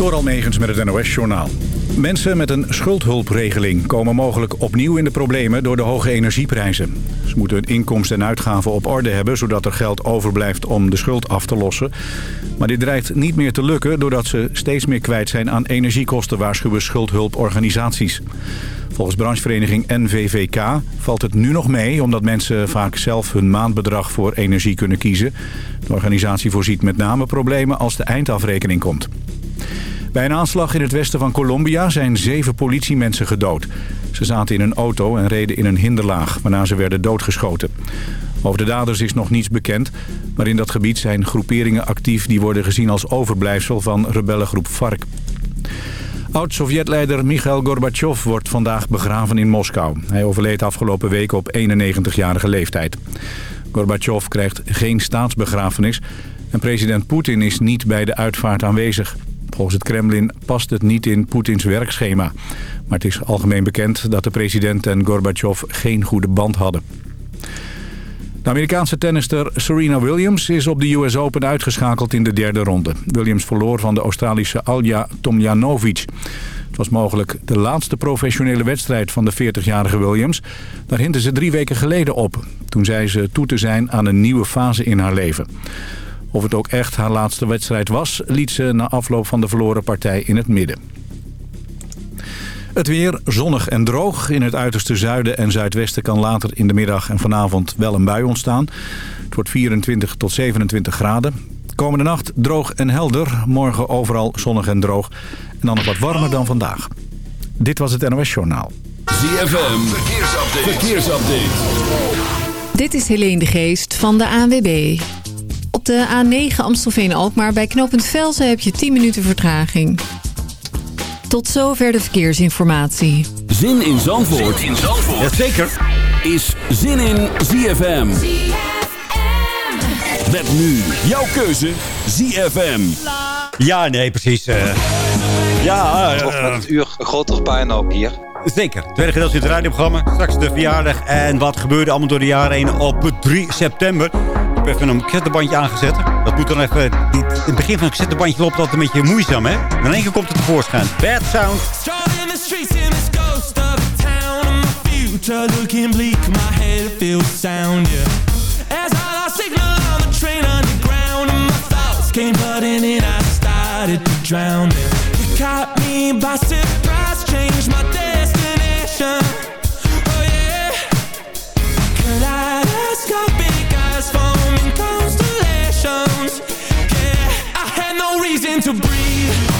Door Almegens met het NOS-journaal. Mensen met een schuldhulpregeling komen mogelijk opnieuw in de problemen door de hoge energieprijzen. Ze moeten hun inkomsten en uitgaven op orde hebben... zodat er geld overblijft om de schuld af te lossen. Maar dit dreigt niet meer te lukken... doordat ze steeds meer kwijt zijn aan energiekosten... waarschuwen schuldhulporganisaties. Volgens branchevereniging NVVK valt het nu nog mee... omdat mensen vaak zelf hun maandbedrag voor energie kunnen kiezen. De organisatie voorziet met name problemen als de eindafrekening komt. Bij een aanslag in het westen van Colombia zijn zeven politiemensen gedood. Ze zaten in een auto en reden in een hinderlaag, waarna ze werden doodgeschoten. Over de daders is nog niets bekend, maar in dat gebied zijn groeperingen actief... die worden gezien als overblijfsel van rebellengroep FARC. Oud-Sovjetleider Mikhail Gorbachev wordt vandaag begraven in Moskou. Hij overleed afgelopen week op 91-jarige leeftijd. Gorbachev krijgt geen staatsbegrafenis en president Poetin is niet bij de uitvaart aanwezig. Volgens het Kremlin past het niet in Poetins werkschema. Maar het is algemeen bekend dat de president en Gorbachev geen goede band hadden. De Amerikaanse tennister Serena Williams is op de US Open uitgeschakeld in de derde ronde. Williams verloor van de Australische Alja Tomjanovic. Het was mogelijk de laatste professionele wedstrijd van de 40-jarige Williams. Daar hintte ze drie weken geleden op. Toen zei ze toe te zijn aan een nieuwe fase in haar leven. Of het ook echt haar laatste wedstrijd was, liet ze na afloop van de verloren partij in het midden. Het weer zonnig en droog. In het uiterste zuiden en zuidwesten kan later in de middag en vanavond wel een bui ontstaan. Het wordt 24 tot 27 graden. Komende nacht droog en helder. Morgen overal zonnig en droog. En dan nog wat warmer dan vandaag. Dit was het NOS Journaal. ZFM, verkeersupdate. verkeersupdate. Dit is Helene de Geest van de ANWB. Op de A9 Amstelveen-Alkmaar bij knooppunt Velzen heb je 10 minuten vertraging. Tot zover de verkeersinformatie. Zin in Zandvoort, zin in Zandvoort. Jazeker, is Zin in ZFM. Met nu jouw keuze ZFM. Ja, nee, precies. Uh, ja, uh, het uur grotere puinhoop hier. Zeker. Tweede gedeelte in het radioprogramma. Straks de verjaardag. En wat gebeurde allemaal door de jaren heen op 3 september. Ik heb even een cassettebandje aangezet. Dat moet dan even... In het begin van een cassettebandje loopt dat een beetje moeizaam, hè? En in één keer komt het tevoorschijn. Bad Sound. looking bleak, my head feels sound, yeah. As I lost signal on the train underground And my thoughts came flooding in, I started to drown, yeah. You caught me by surprise, changed my Oh yeah. Kaleidoscopic constellations. Yeah, I had no reason to breathe.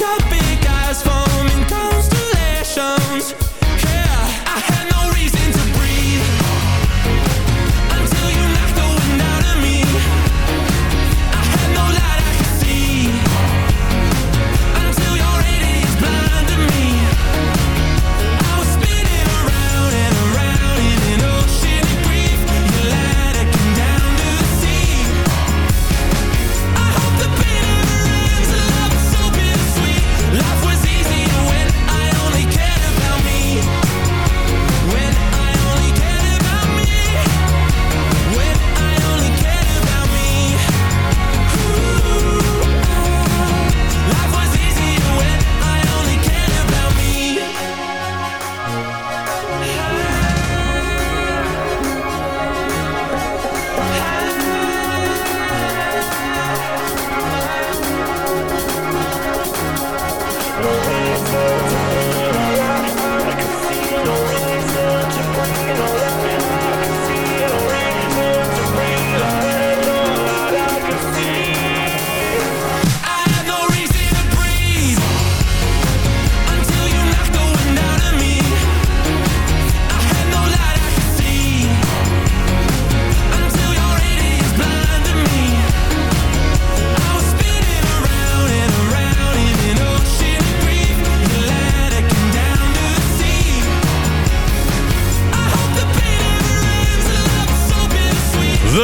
got big eyes for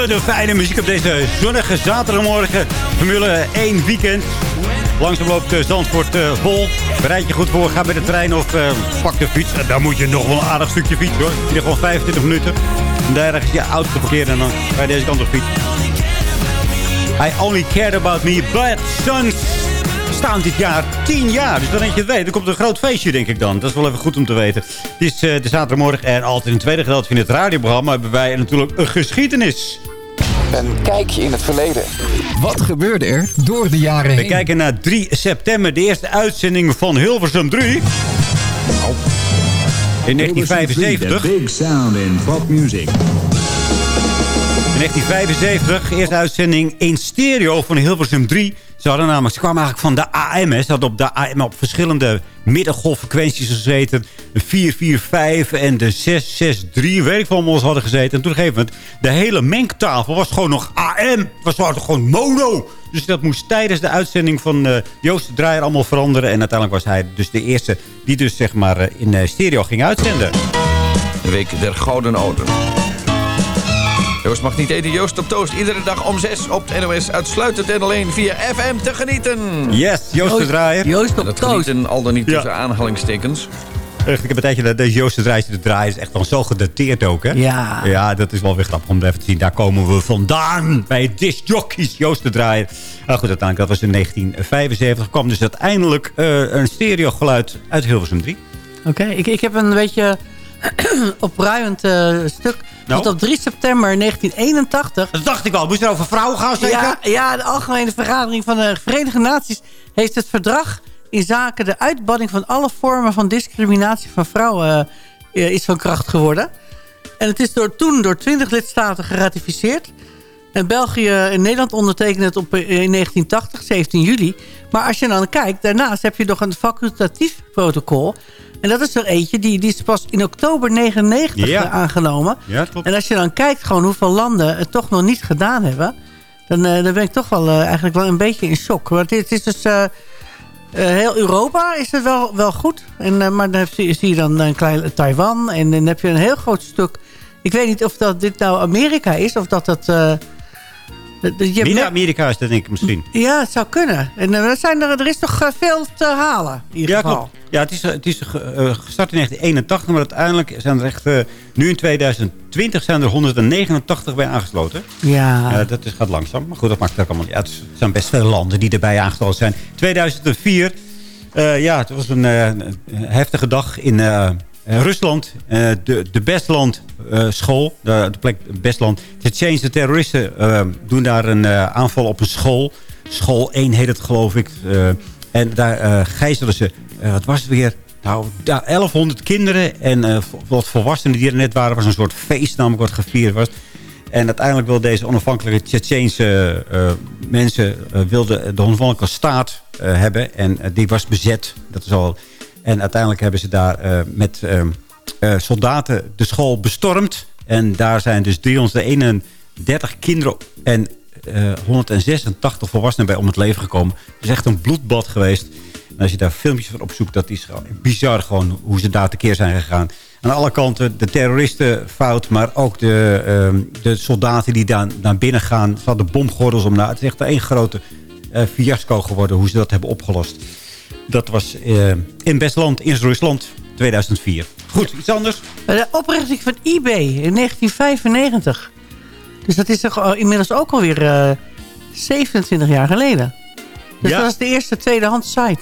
de fijne muziek op deze zonnige zaterdagmorgen. Formule 1 weekend. Langzaam loopt uh, Zandvoort uh, vol. Bereid je goed voor, ga bij de trein of uh, pak de fiets. En dan moet je nog wel een aardig stukje fietsen hoor. Je gewoon 25 minuten. En daar ergens je auto te parkeren en dan ga deze kant op fietsen. I only cared about me, but sons staan dit jaar 10 jaar. Dus dan denk je het weet. Er komt een groot feestje, denk ik dan. Dat is wel even goed om te weten. Het is de zaterdagmorgen en altijd in het tweede gedeelte van het radioprogramma... hebben wij natuurlijk een geschiedenis. Een kijkje in het verleden. Wat gebeurde er door de jaren heen? We kijken naar 3 september, de eerste uitzending van Hilversum 3. In 1975. Big sound in pop music. In 1975, eerste uitzending in stereo van Hilversum 3. Ze hadden namelijk, ze kwamen eigenlijk van de AM. Hè. Ze hadden op de AM op verschillende middengolffrequenties gezeten. De 445 en de 663, weet ik van ons hadden gezeten. En toen op een gegeven moment, de hele mengtafel was gewoon nog AM. Het was gewoon mono. Dus dat moest tijdens de uitzending van uh, Joost de Draaier allemaal veranderen. En uiteindelijk was hij dus de eerste die dus zeg maar uh, in uh, stereo ging uitzenden. De week der Gouden Ouden. Joost mag niet eten. Joost op toast. Iedere dag om 6 op het NOS. Uitsluitend en alleen via FM te genieten. Yes, Joost de Draaier. Joost op dat toast. genieten al dan niet tussen ja. aanhalingstekens. Echt, ik heb een tijdje dat deze Joost de Draaier te draaien. is echt wel zo gedateerd ook, hè? Ja. Ja, dat is wel weer grappig om even te zien. Daar komen we vandaan. Bij discjockeys Joost de Draaier. Nou goed, uiteindelijk, dat was in 1975. kwam dus uiteindelijk uh, een stereogeluid uit Hilversum 3. Oké, okay, ik, ik heb een beetje opruimend uh, stuk. Nou? Want op 3 september 1981... Dat dacht ik al. Moest er over vrouwen gaan zeker? Ja, ja, de Algemene Vergadering van de Verenigde Naties... heeft het verdrag in zaken de uitbanning van alle vormen van discriminatie van vrouwen... Uh, is van kracht geworden. En het is door, toen door 20 lidstaten geratificeerd. En België en Nederland ondertekenen het op, in 1980, 17 juli. Maar als je dan kijkt, daarnaast heb je nog een facultatief protocol... En dat is er eentje, die, die is pas in oktober 99 ja. aangenomen. Ja, klopt. En als je dan kijkt gewoon hoeveel landen het toch nog niet gedaan hebben... dan, uh, dan ben ik toch wel uh, eigenlijk wel een beetje in shock. Want het is dus... Uh, heel Europa is het wel, wel goed. En, maar dan heb, zie je dan een klein Taiwan. En dan heb je een heel groot stuk... Ik weet niet of dat dit nou Amerika is of dat dat... Midden-Amerika is dat denk ik misschien. Ja, het zou kunnen. En er, zijn er, er is nog veel te halen in ieder ja, geval. Klopt. Ja, het is, het is uh, gestart in 1981, maar uiteindelijk zijn er echt... Nu in 2020 zijn er 189 bij aangesloten. Ja. Dat is, gaat langzaam. Maar goed, dat maakt ook allemaal niet uit. Er zijn best veel landen die erbij aangesloten zijn. 2004, ja, het was een heftige dag in... Rusland, de, de Bestland school, de, de plek Bestland. Change de terroristen doen daar een aanval op een school. School 1 heet het geloof ik. en daar gijzelen ze uh, was weer? Nou, 1100 kinderen en uh, wat volwassenen die er net waren. was een soort feest namelijk wat gevierd was. En uiteindelijk wilden deze onafhankelijke Tsjetsjeense uh, mensen... wilden de onafhankelijke staat hebben. En die was bezet. Dat is al... En uiteindelijk hebben ze daar met soldaten de school bestormd. En daar zijn dus 331 kinderen en 186 volwassenen bij om het leven gekomen. Het is echt een bloedbad geweest. En als je daar filmpjes van opzoekt, dat is bizar gewoon hoe ze daar tekeer zijn gegaan. Aan alle kanten de terroristen fout, maar ook de, uh, de soldaten die daar naar binnen gaan. Ze hadden bomgordels om naar. Het is echt één grote uh, fiasco geworden hoe ze dat hebben opgelost. Dat was uh, in Bestland, in Rusland, 2004. Goed, iets anders? De oprichting van eBay in 1995. Dus dat is toch inmiddels ook alweer 27 jaar geleden. Dus ja. dat was de eerste tweedehands site.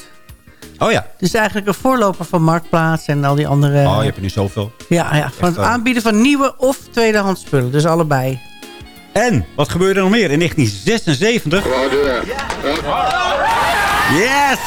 Oh ja. Dus eigenlijk een voorloper van Marktplaats en al die andere... Oh, je hebt er nu zoveel. Ja, ja van het aanbieden van nieuwe of tweedehands spullen. Dus allebei. En, wat gebeurde er nog meer? In 1976... Yes!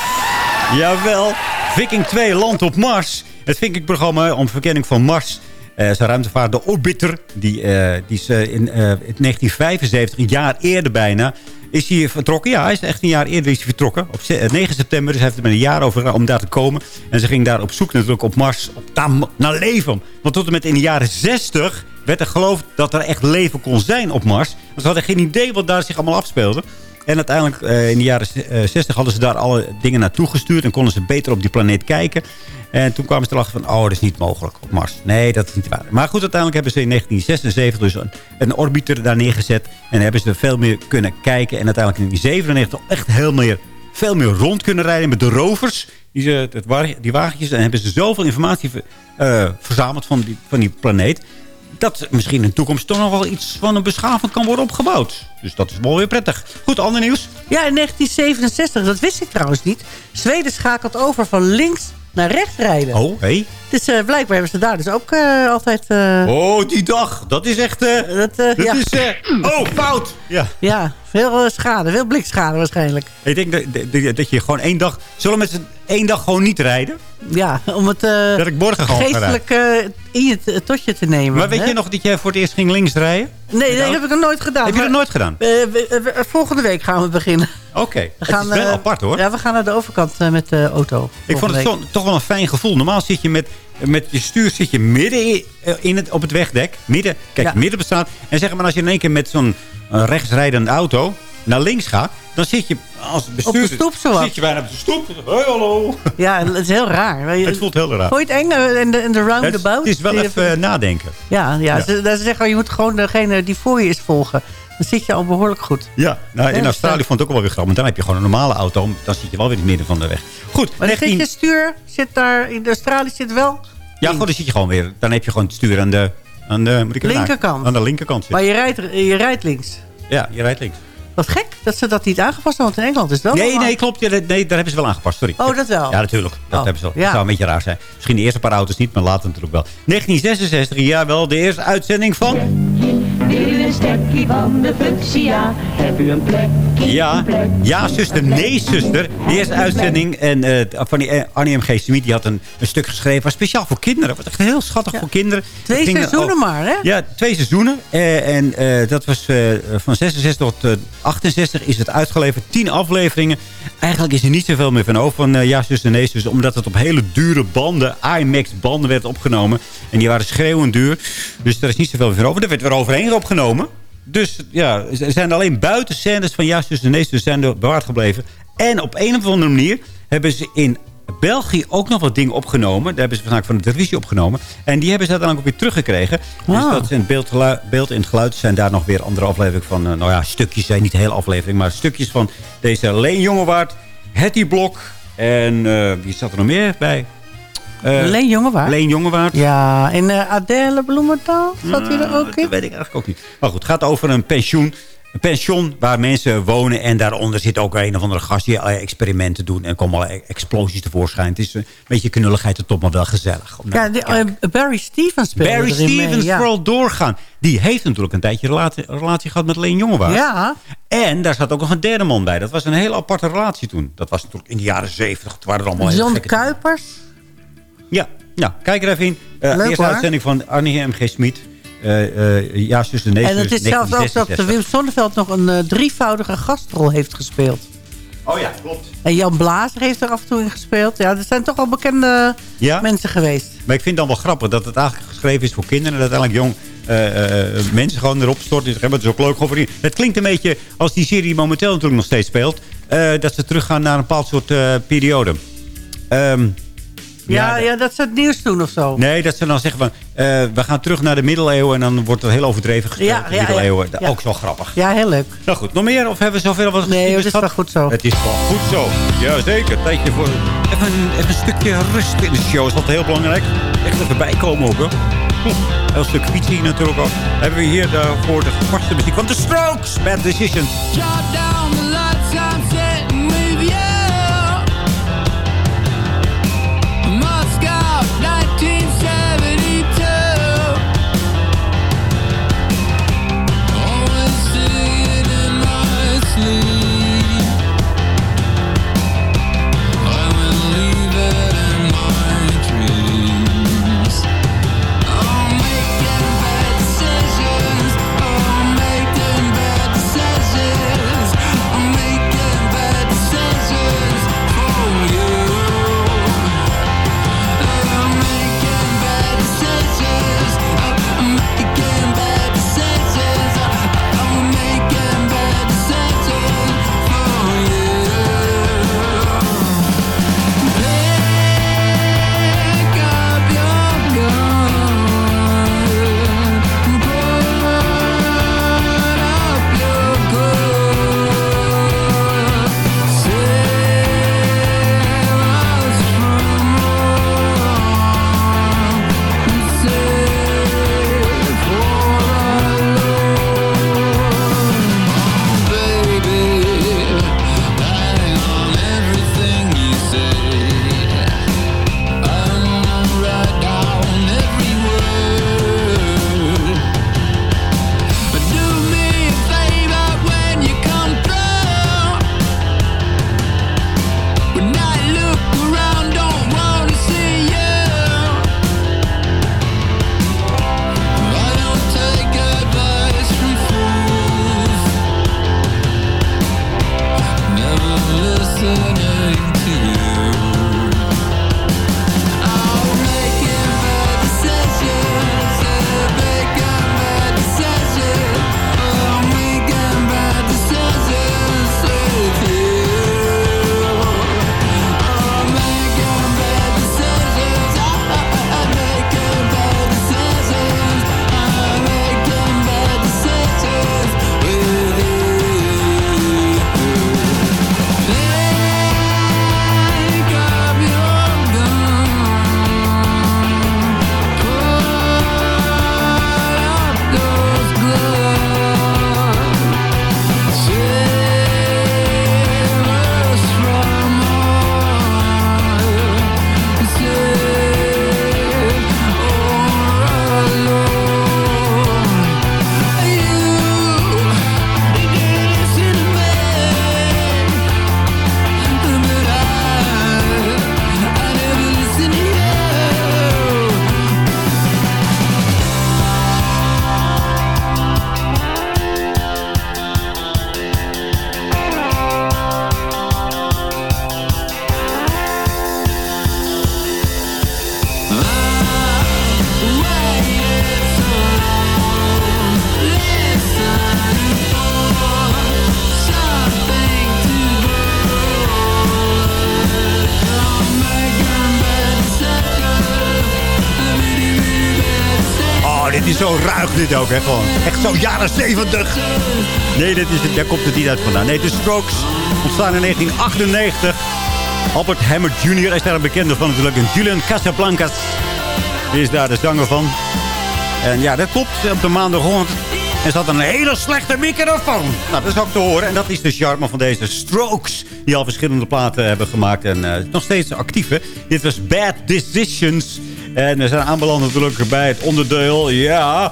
Jawel. Viking 2 land op Mars. Het Viking-programma om verkenning van Mars... Uh, zijn ruimtevaart, de Orbiter, die, uh, die is uh, in 1975, een jaar eerder bijna, is hij vertrokken. Ja, hij is echt een jaar eerder is hij vertrokken. Op 9 september, dus hij heeft er een jaar over om daar te komen. En ze ging daar op zoek natuurlijk op Mars, op naar leven. Want tot en met in de jaren 60 werd er geloofd dat er echt leven kon zijn op Mars. Want ze hadden geen idee wat daar zich allemaal afspeelde. En uiteindelijk eh, in de jaren eh, 60 hadden ze daar alle dingen naartoe gestuurd. En konden ze beter op die planeet kijken. En toen kwamen ze erachter van, oh, dat is niet mogelijk op Mars. Nee, dat is niet waar. Maar goed, uiteindelijk hebben ze in 1976 dus een, een orbiter daar neergezet. En hebben ze veel meer kunnen kijken. En uiteindelijk in 1997 echt heel meer, veel meer rond kunnen rijden met de rovers. Die, ze, het, die wagentjes. En hebben ze zoveel informatie eh, verzameld van die, van die planeet. Dat misschien in de toekomst toch nog wel iets van een beschaving kan worden opgebouwd. Dus dat is wel weer prettig. Goed, ander nieuws. Ja, in 1967, dat wist ik trouwens niet. Zweden schakelt over van links naar rechts rijden. Oh, hé. Dus eh, blijkbaar hebben ze daar dus ook eh, altijd... eh, Oh, die dag. Dat is echt... dat, dat ja. is... oh, fout. Ja. ja, veel schade, veel blikschade waarschijnlijk. Ik denk dat, dat, dat je gewoon één dag... Zullen met z'n één dag gewoon niet rijden? Ja, om het eh, Dat ik morgen gewoon geestelijk eh, in je t- tot je te nemen. Maar weet hè? je nog dat jij voor het eerst ging links rijden? Nee, nee, dat heb ik nog nooit gedaan. Heb je dat nooit gedaan? eh, volgende week gaan we beginnen. Oké. We Het is wel apart hoor. Ja, we gaan naar de overkant met de auto. Ik vond het zo- toch wel een fijn gevoel. Normaal zit je met, met je stuur zit je midden in, het, op het wegdek. Midden, kijk, Ja. midden op de straat. En zeg maar als je in één keer met zo'n rechtsrijdende auto naar links gaat... dan zit je als bestuurder... stoep zo wat. Zit je bijna op de stoep. Hoi, hallo. Ja, het is heel raar. Het voelt heel raar. Vond je het eng eh, in de, in de roundabout? het is wel even eh, nadenken. Ja, ja, Ja. Ze, ze zeggen, oh, je moet gewoon degene die voor je is volgen. Dan zit je al behoorlijk goed. Ja, nou, in Australië eh, vond ik ook wel weer grappig. Want dan heb je gewoon een normale auto. Dan zit je wel weer in het midden van de weg. Goed, Maar dan 19... zit je stuur, zit daar, in Australië zit wel... Ja, goed, dan zit je gewoon weer. Dan heb je gewoon het stuur aan de... Aan de moet ik Linkerkant. Aan de linkerkant. Maar je rijdt, je rijdt links. Ja, je rijdt links. Wat gek dat ze dat niet aangepast hebben, want in Engeland is dat Nee, allemaal- nee, klopt. Ja, nee, daar hebben ze wel aangepast. Sorry. Oh, dat wel? Ja, natuurlijk. Dat Oh, hebben ze wel. ja. Dat zou een beetje raar zijn. Misschien de eerste paar auto's niet, maar later natuurlijk wel. 1966, ja wel, de eerste uitzending van... Wil u een stekkie van de fuchsia? Heb u een plekje? Ja, ja, zuster, nee, zuster. De eerste uitzending en, eh, van die eh, Arnie M.G. Smit, die had een, een stuk geschreven. was speciaal voor kinderen. Wat echt heel schattig voor kinderen. Twee seizoenen maar, hè? Ja, twee seizoenen. Eh, en eh, dat was eh, van 66 tot eh, 68 is het uitgeleverd. Tien afleveringen. Eigenlijk is er niet zoveel meer van over van eh, Ja, zuster, nee, zuster. Omdat het op hele dure banden, IMAX-banden werd opgenomen. En die waren schreeuwend duur. Dus er is niet zoveel meer over. Er werd weer overheen opgenomen. Dus ja, er zijn alleen buiten scènes van Ja, zuster, nee, zuster zijn er bewaard gebleven. En op een of andere manier hebben ze in België ook nog wat dingen opgenomen. Daar hebben ze vaak van de televisie opgenomen. En die hebben ze uiteindelijk ook weer teruggekregen. Dus Ah. dat in beeld, beeld en het geluid zijn daar nog weer andere afleveringen van. eh, nou ja, stukjes zijn niet de hele aflevering. Maar stukjes van deze Leen Jongewaard, Hetty Blok. En eh, wie zat er nog meer bij? Eh, Leen Jongewaard? Leen Jongewaard. Ja, en eh, Adèle Bloemendaal zat hij er ook Dat in? weet ik eigenlijk ook niet. Maar goed, het gaat over een pensioen. Een pension waar mensen wonen. En daaronder zit ook een of andere gast die allerlei experimenten doen. En komen allerlei explosies tevoorschijn. Het is een beetje knulligheid de top, maar wel gezellig. Ja, die, eh, Barry Stevens Barry mee, Stevens ja. vooral doorgaan. Die heeft natuurlijk een tijdje relatie, relatie gehad met Leen Jongewaard. Ja, En daar zat ook nog een derde man bij. Dat was een hele aparte relatie toen. Dat was natuurlijk in de jaren zeventig. Het waren er allemaal John Kuipers. ja, nou, kijk er even in. Eh Leuk, eerste hoor. uitzending van Arnie M.G. Smit. Eh, eh, ja, zus de neef. En het dus is zelfs ook dat 1966. Wim Sonneveld nog een eh, drievoudige gastrol heeft gespeeld. Oh ja, klopt. En Jan Blazer heeft er af en toe in gespeeld. Ja, er zijn toch al bekende Ja? mensen geweest. Maar ik vind het dan wel grappig dat het eigenlijk geschreven is voor kinderen. En uiteindelijk jong eh, eh, mensen gewoon erop storten. en Het is ook leuk. Gewoon voor die- Het klinkt een beetje als die serie momenteel natuurlijk nog steeds speelt. dat ze teruggaan naar een bepaald soort periode. Ehm, Ja, ja, dat ze het nieuws doen of zo. Nee, dat ze dan zeggen van... eh, we gaan terug naar de middeleeuwen. En dan wordt er heel overdreven gespeeld. Ja, de ja, middeleeuwen. Ja. Ook zo grappig. Ja, heel leuk. Nou goed, nog meer? Of hebben we zoveel wat Nee, het is wel goed zo. Het is wel goed zo. Jazeker. Tijdje voor even, een- even een stukje rust in de show. Is dat heel belangrijk. Echt even bijkomen ook. Hè. Hm, Heel stuk fietsen natuurlijk ook. Hebben we hier de, voor de vaste muziek van The Strokes. Bad Decisions. Jot down dit ook, hè? Gewoon echt zo jaren 70. Nee, dit is, daar komt het niet uit vandaan. Nee, de Strokes ontstaan in 1998. Albert Hammer Jr. is daar een bekende van natuurlijk. En Julian Casablancas is daar de zanger van. En ja, dat klopt. Op de maandagochtend en ze had een hele slechte microfoon. Nou, dat is ook te horen. En dat is de charme van deze Strokes. Die al verschillende platen hebben gemaakt. En uh, nog steeds actief. Hè? Dit was Bad Decisions. En we zijn aanbeland natuurlijk bij het onderdeel. Ja...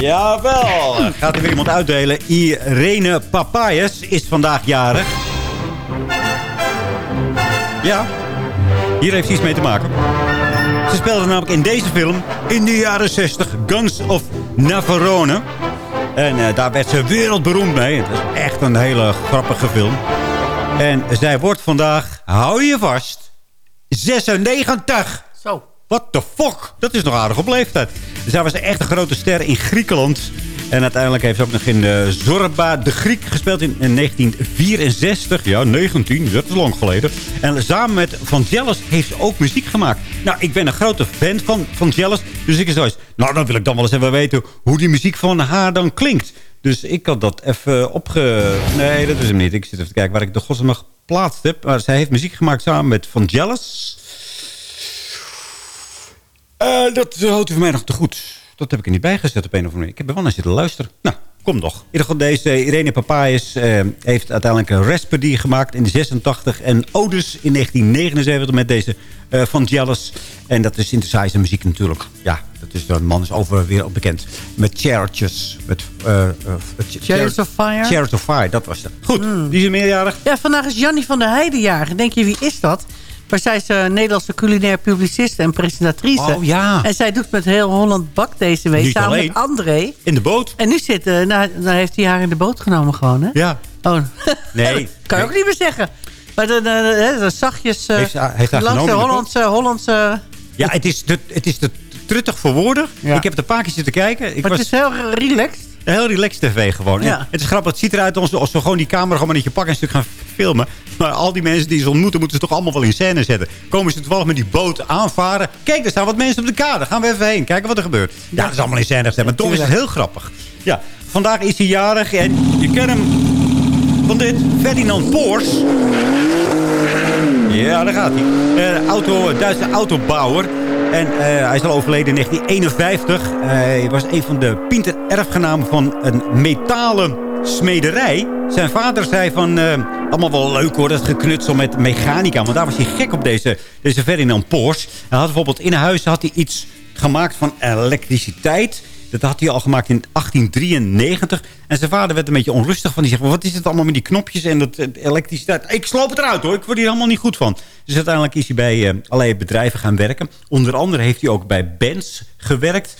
Jawel. Gaat er weer iemand uitdelen. Irene Papayes is vandaag jarig. Ja. Hier heeft iets mee te maken. Ze speelde namelijk in deze film in de jaren 60 Guns of Navarone. En uh, daar werd ze wereldberoemd mee. Het is echt een hele grappige film. En zij wordt vandaag, hou je vast, 96. What the fuck? Dat is nog aardig op leeftijd. Zij was echt een grote ster in Griekenland. En uiteindelijk heeft ze ook nog in uh, Zorba de Griek gespeeld in, in 1964. Ja, 19, dat is lang geleden. En samen met Vangelis heeft ze ook muziek gemaakt. Nou, ik ben een grote fan van Vangelis. Dus ik zoiets, nou dan wil ik dan wel eens even weten hoe die muziek van haar dan klinkt. Dus ik had dat even opge... Nee, dat is hem niet. Ik zit even te kijken waar ik de godsnaam geplaatst heb. Maar zij heeft muziek gemaakt samen met Vangelis. Uh, dat houdt u voor mij nog te goed. Dat heb ik er niet bijgezet op een of andere manier. Ik heb er wel naar zitten luisteren. Nou, kom nog. In ieder geval deze Irene Papayes uh, heeft uiteindelijk een Raspberry gemaakt in de 86. En Odus in 1979 met deze uh, van Jealous. En dat is synthesizer muziek natuurlijk. Ja, dat is, de man is over weer bekend. Met Chariots. Met, uh, Chariots of Fire? Chariots of Fire, dat was het. Goed, mm. die is meerjarig. Ja, vandaag is Jannie van der Heijden jarig. Denk je, wie is dat? Maar zij is een Nederlandse culinair publiciste en presentatrice. Oh ja. En zij doet met heel Holland Bak deze week. Niet samen alleen. met André. In de boot. En nu zit, uh, nou, nou heeft hij haar in de boot genomen gewoon, hè? Ja. Oh. Nee. kan je ook niet meer zeggen. Maar de, de, de zachtjes... Heeft, heeft langs Hollandse... Hollandse ja, het is, de, het is de truttig voor woorden. Ja. Ik heb het een paar keer zitten kijken. Ik maar was... het is heel relaxed. Heel relaxed tv gewoon. Ja. Het is grappig, het ziet eruit als, als we gewoon die camera gewoon niet je pakken en stuk gaan filmen. Maar al die mensen die ze ontmoeten, moeten ze toch allemaal wel in scène zetten. Komen ze toevallig met die boot aanvaren. Kijk, er staan wat mensen op de kade. Gaan we even heen, kijken wat er gebeurt. Ja, dat is allemaal in scène gezet, maar toch is het heel grappig. Ja, vandaag is hij jarig en je kent hem van dit. Ferdinand Poors. Ja, daar gaat hij. Uh, auto, Duitse autobouwer. En uh, hij is al overleden in 1951. Uh, hij was een van de Pinter erfgenamen van een metalen smederij. Zijn vader zei van, uh, allemaal wel leuk hoor, dat geknutsel met mechanica. Want daar was hij gek op, deze, deze Ferdinand Porsche. Hij had bijvoorbeeld in huis had hij iets gemaakt van elektriciteit. Dat had hij al gemaakt in 1893. En zijn vader werd een beetje onrustig van. Die zegt, wat is het allemaal met die knopjes en dat elektriciteit? Ik sloop het eruit hoor, ik word hier helemaal niet goed van. Dus uiteindelijk is hij bij uh, allerlei bedrijven gaan werken. Onder andere heeft hij ook bij Benz gewerkt.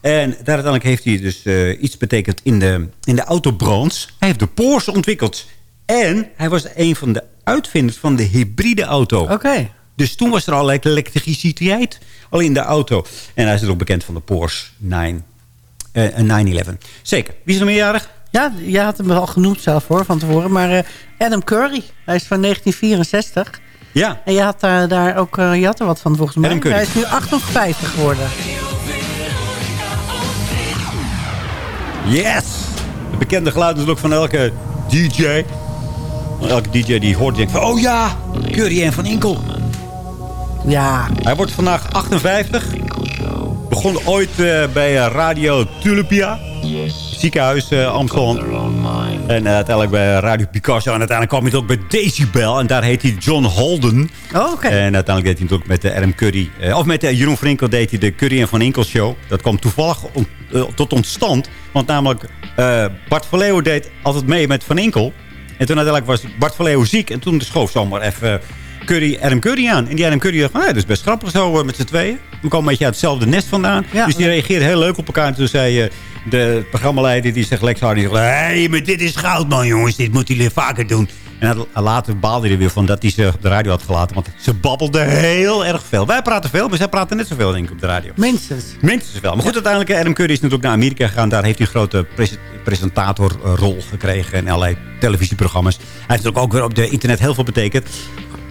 En daar uiteindelijk heeft hij dus uh, iets betekend in de, in de autobranche. Hij heeft de Porsche ontwikkeld. En hij was een van de uitvinders van de hybride auto. Oké. Okay. Dus toen was er al elektriciteit al in de auto. En hij is ook bekend van de Porsche 9, uh, 911. Zeker. Wie is er meerjarig? Ja, jij had hem al genoemd zelf hoor, van tevoren. Maar uh, Adam Curry, hij is van 1964. Ja. En je had daar, daar ook uh, je had er wat van volgens mij. Adam Curry. Hij is nu 58 geworden. Yes! Het bekende geluid natuurlijk van elke DJ. Elke DJ die hoort denkt van... Oh ja, Curry en Van Inkel. Ja. Hij wordt vandaag 58. Begon ooit uh, bij Radio Tulipia. Ziekenhuis uh, Amsterdam. En uh, uiteindelijk bij Radio Picasso. En uiteindelijk kwam hij ook bij Decibel. En daar heet hij John Holden. Oh, oké. Okay. En uiteindelijk deed hij natuurlijk met de RM Curry. Uh, of met de Jeroen van Inkel deed hij de Curry en Van Inkel show. Dat kwam toevallig on, tot ontstand. Want namelijk Bart van Leeuwen deed altijd mee met Van Inkel. En toen uiteindelijk was Bart van Leeuwen ziek. En toen schoof zomaar even... Curry, Adam Curry aan. En die Adam Curry dacht, ah, dat is best grappig zo met z'n tweeën. We komen een beetje uit hetzelfde nest vandaan. Ja, dus die reageerden heel leuk op elkaar. En toen zei uh, de programmaleider, die zegt Lex Hardy... Hé, hey, maar dit is goud man jongens, dit moeten jullie vaker doen. En later baalde hij er weer van dat hij ze op de radio had gelaten. Want ze babbelden heel erg veel. Wij praten veel, maar zij praten net zoveel denk ik op de radio. Minstens. Minstens wel. Maar goed, uiteindelijk Adam Curry is natuurlijk naar Amerika gegaan. Daar heeft hij een grote pres presentatorrol gekregen in allerlei televisieprogramma's. Hij heeft ook, ook weer op de internet heel veel betekend.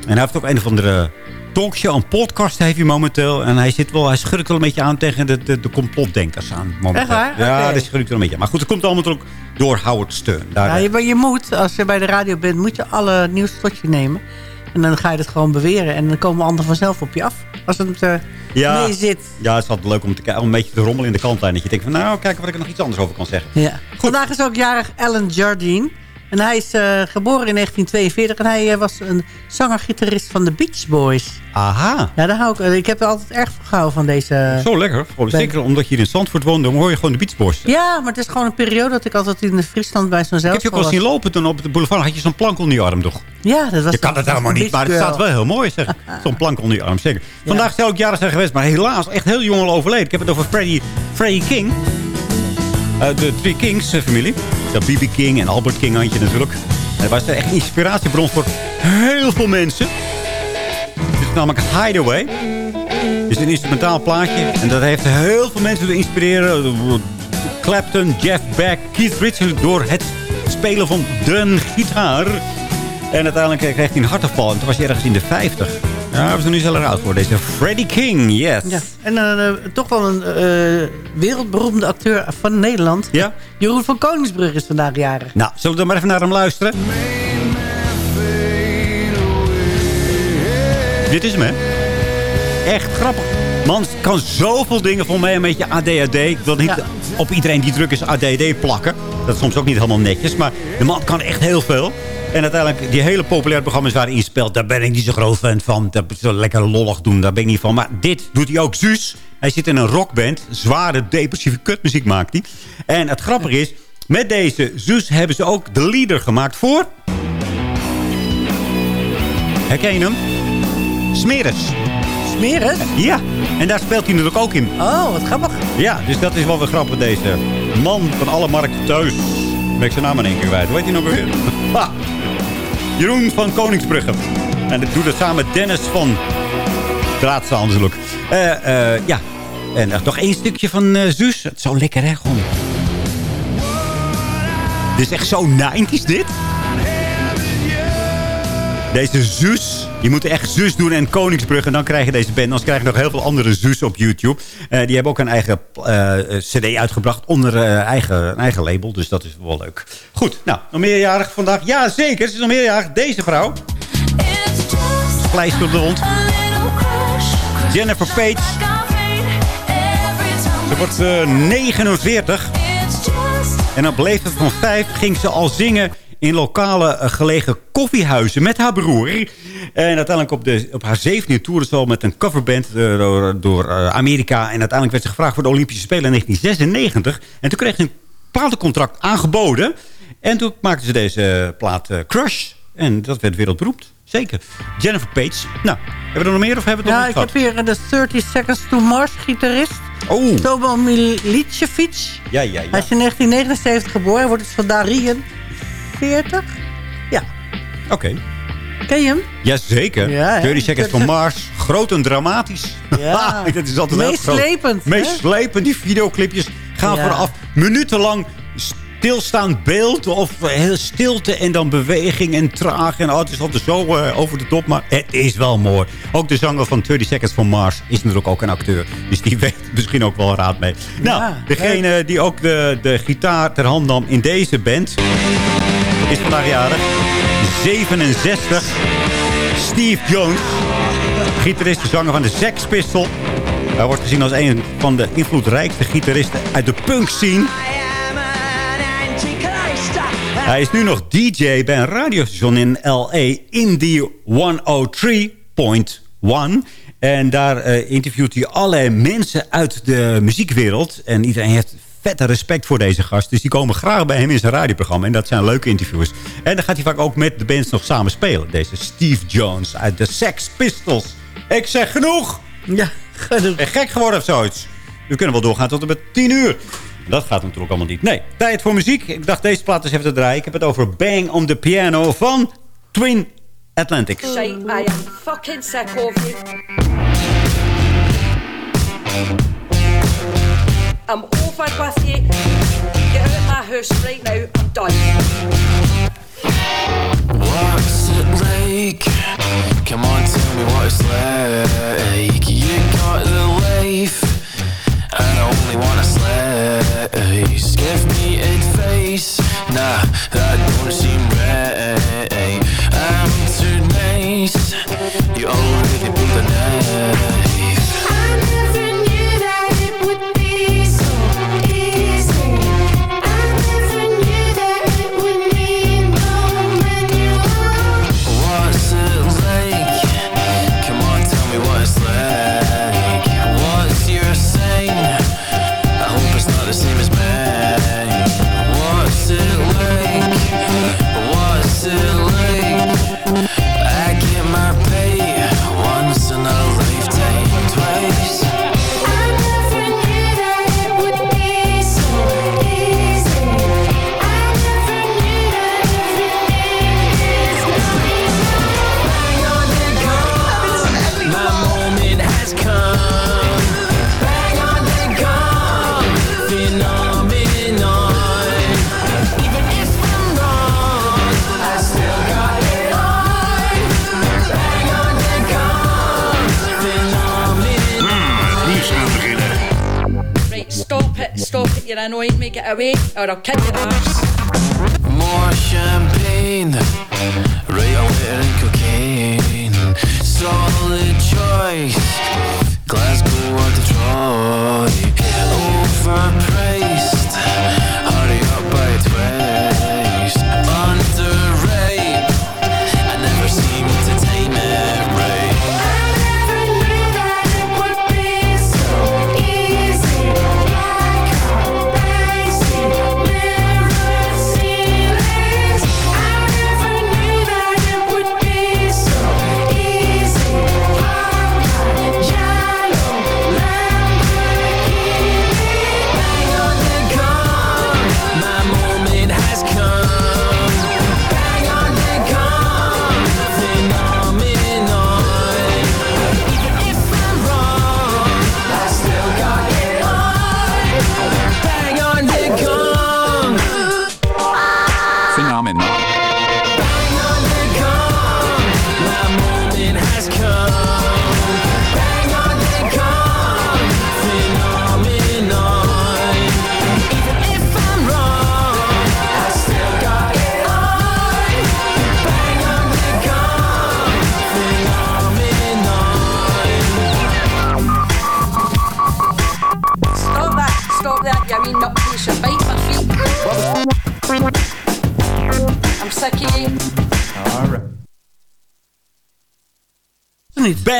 En hij heeft ook een of andere talkshow, een podcast heeft hij momenteel. En hij, zit wel, hij schurkt wel een beetje aan tegen de, de, de complotdenkers aan. Momenteel. Echt waar? Ja, Oké. dat schurkt wel een beetje aan. Maar goed, het komt allemaal ook door Howard. Daar, Ja, je, maar je moet, als je bij de radio bent, moet je alle nieuws tot je nemen. En dan ga je het gewoon beweren. En dan komen anderen vanzelf op je af. Als het uh, ja, mee zit. Ja, het is altijd leuk om, te, om een beetje te rommelen in de kantlijn. Dat je denkt van, nou, kijk wat ik er nog iets anders over kan zeggen. Ja. Vandaag is ook jarig Alan Jardine. En hij is uh, geboren in 1942. En hij uh, was een zanger-gitarist van de Beach Boys. Aha. Ja, daar hou ik, ik heb er altijd erg van gehouden van deze... Zo lekker. Zeker omdat je in Zandvoort woont, dan hoor je gewoon de Beach Boys. Ja, maar het is gewoon een periode dat ik altijd in Friesland bij zo'n zelf. Ik heb je ook wel zien lopen toen op de boulevard. Had je zo'n plank onder je arm toch? Ja, dat was... Je kan het helemaal niet, maar het staat wel heel mooi zeg. zo'n plank onder je arm, zeker. Vandaag zou ik jaren zijn geweest, maar helaas echt heel jong al overleden. Ik heb het over Freddie, Freddie King. Uh, de Three Kings-familie. B.B. King en Albert King had je natuurlijk. En dat was echt inspiratiebron voor heel veel mensen. Het is namelijk Hideaway. Het is een instrumentaal plaatje. En dat heeft heel veel mensen te inspireren. Clapton, Jeff Beck, Keith Richards door het spelen van de gitaar. En uiteindelijk kreeg hij een hartaanval. En toen was hij ergens in de 50. Ja, hij was nog niet zo oud voor deze Freddie King, yes. Ja. En uh, toch wel een uh, wereldberoemde acteur van Nederland. Ja? Jeroen van Koningsbrug is vandaag jarig. Nou, zullen we dan maar even naar hem luisteren? Dit is hem, hè? Echt grappig. Man kan zoveel dingen voor mij een beetje ADHD. Ik wil niet ja. op iedereen die druk is ADD plakken. Dat is soms ook niet helemaal netjes. Maar de man kan echt heel veel. En uiteindelijk, die hele populaire programma's waar hij in speelt... daar ben ik niet zo groot fan van. Dat zo lekker lollig doen, daar ben ik niet van. Maar dit doet hij ook Zuus. Hij zit in een rockband. Zware, depressieve kutmuziek maakt hij. En het grappige is... met deze Zuus hebben ze ook de leader gemaakt voor... Herken je hem? Smeres. Smeres? Ja, en daar speelt hij natuurlijk ook in. Oh, wat grappig. Ja, dus dat is wel weer grappig, deze man van alle markten thuis. Ben ik zijn naam in één keer kwijt. Hoe heet hij nog weer? Jeroen van Koningsbrugge. En dat doet het samen met Dennis van Draadzaal natuurlijk. Uh, uh, ja, en uh, nog één stukje van Zuus. Het is zo lekker, hè? Gewoon. Dit is echt zo 90s, dit. Deze Zeus. Je moet echt Zeus doen en Koningsbrug. En dan krijg je deze band. Anders krijg je nog heel veel andere Zeus op YouTube. Uh, die hebben ook een eigen uh, cd uitgebracht. Onder uh, eigen, eigen label. Dus dat is wel leuk. Goed. Nou, nog meerjarig vandaag. Ja, zeker. Ze is nog meerjarig. Deze vrouw. Pleister op de hond. Jennifer Page. Ze wordt 49. En op leeftijd van 5 ging ze al zingen in lokale uh, gelegen koffiehuizen met haar broer. En uiteindelijk op, de, op haar zevende toerde ze al met een coverband uh, door, door uh, Amerika. En uiteindelijk werd ze gevraagd voor de Olympische Spelen in 1996. En toen kreeg ze een platencontract aangeboden. En toen maakten ze deze plaat Crush. En dat werd wereldberoemd. Zeker. Jennifer Page. Nou, hebben we er nog meer of hebben we het Ja, ik heb hier de 30 Seconds to Mars gitarist. Oh. Tobo Milicevic. Ja, ja, ja. Hij is in 1979 geboren. Wordt dus vandaag 40. Ja. Oké. Okay. Ken je hem? Jazeker. Ja, 30 Seconds from Mars. Groot en dramatisch. Ja. dat is altijd Meeslepend. Meeslepend. Die videoclipjes gaan ja. vooraf. Minutenlang stilstaand beeld of heel stilte en dan beweging en traag. En oh, het is altijd zo uh, over de top, maar het is wel mooi. Ook de zanger van 30 Seconds from Mars is natuurlijk ook een acteur. Dus die weet misschien ook wel raad mee. Nou, Ja, degene die ook de, de gitaar ter hand nam in deze band... is vandaag jarig. 67. Steve Jones. Gitarist zanger van de Sex Pistol. Hij wordt gezien als een van de invloedrijkste gitaristen uit de punk scene. Hij is nu nog DJ bij een radiostation in L.A. Indie 103.1. En daar eh, interviewt hij allerlei mensen uit de muziekwereld. En iedereen heeft vette respect voor deze gast. Dus die komen graag bij hem in zijn radioprogramma. En dat zijn leuke interviews. En dan gaat hij vaak ook met de bands nog samen spelen. Deze Steve Jones uit de Sex Pistols. Ik zeg genoeg! Ja, genoeg. Ben gek geworden of zoiets? We kunnen wel doorgaan tot en met 10 uur. Dat gaat natuurlijk allemaal niet. Nee, tijd voor muziek. Ik dacht deze plaat eens even te draaien. Ik heb het over Bang on the Piano van Twin Atlantic. Shite, I am fucking sick of you. I'm over with you. Get out of my house right now. I'm done. What's it like? Come on, tell me what it's like. You got the life, and I only wanna slice. Give me advice, nah, that don't away, or I'll kick your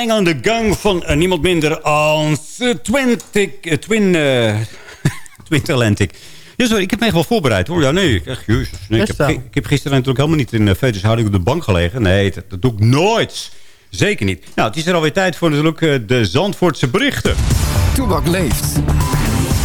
On the Gang van eh, niemand minder als uh, Twintic, Twin, Twin Atlantic. Ja, sorry, ik heb me echt wel voorbereid hoor. Ja, nee, echt, jezus. Nee, ik, heb, ik heb gisteren natuurlijk helemaal niet in fetushouding op de bank gelegen. Nee, dat, dat doe ik nooit. Zeker niet. Nou, het is er alweer tijd voor natuurlijk de Zandvoortse berichten. Toebak leeft.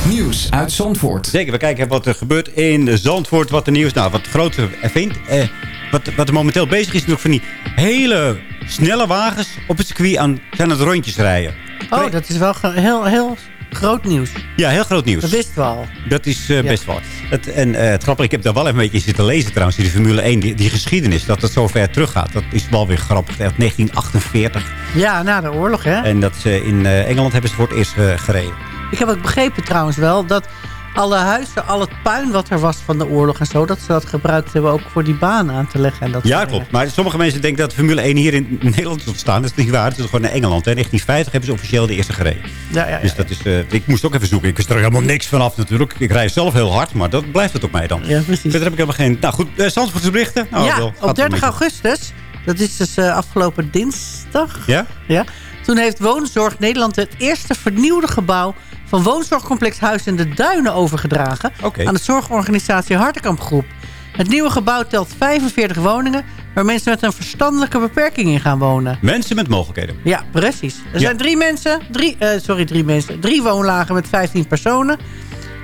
Nieuws uit Zandvoort. Zeker, we kijken wat er gebeurt in Zandvoort. Wat er nieuws Nou, wat grote. Eh, wat, wat er momenteel bezig is, natuurlijk van die hele snelle wagens op het circuit aan zijn het rondjes rijden. Oh, dat is wel heel, heel groot nieuws. Ja, heel groot nieuws. Dat wisten we al. Dat is eh, Ja. best wel. Het, en eh, het grappige, ik heb daar wel even een beetje zitten lezen trouwens. Die Formule 1, die, die geschiedenis, dat het zo ver teruggaat. Dat is wel weer grappig. Uit 1948. Ja, na de oorlog, hè? En dat ze in eh, Engeland hebben ze voor het eerst gereden. Ik heb ook begrepen trouwens wel dat alle huizen, al het puin wat er was van de oorlog en zo... dat ze dat gebruikt hebben ook voor die baan aan te leggen. En dat Ja, klopt. Maar sommige mensen denken dat de Formule 1 hier in Nederland is ontstaan. Dat is niet waar. Het is gewoon in Engeland. In 1950 hebben ze officieel de eerste gereden. Ja, ja, ja. Dus dat is, eh, ik moest ook even zoeken. Ik wist er helemaal niks vanaf natuurlijk. Ik rij zelf heel hard, maar dat blijft het op mij dan. Ja, precies. Verder heb ik helemaal geen... Nou goed, uh, Zandvoortse berichten. Nou, ja, wel, op een 30 beetje. augustus, dat is dus eh, afgelopen dinsdag... Ja? Ja, toen heeft Woonzorg Nederland het eerste vernieuwde gebouw... van woonzorgcomplex Huis in de Duinen overgedragen... Aan de zorgorganisatie Hartekamp Groep. Het nieuwe gebouw telt 45 woningen... waar mensen met een verstandelijke beperking in gaan wonen. Mensen met mogelijkheden. Ja, precies. Er Ja. zijn drie mensen, drie, eh, sorry, drie mensen, drie woonlagen met 15 personen.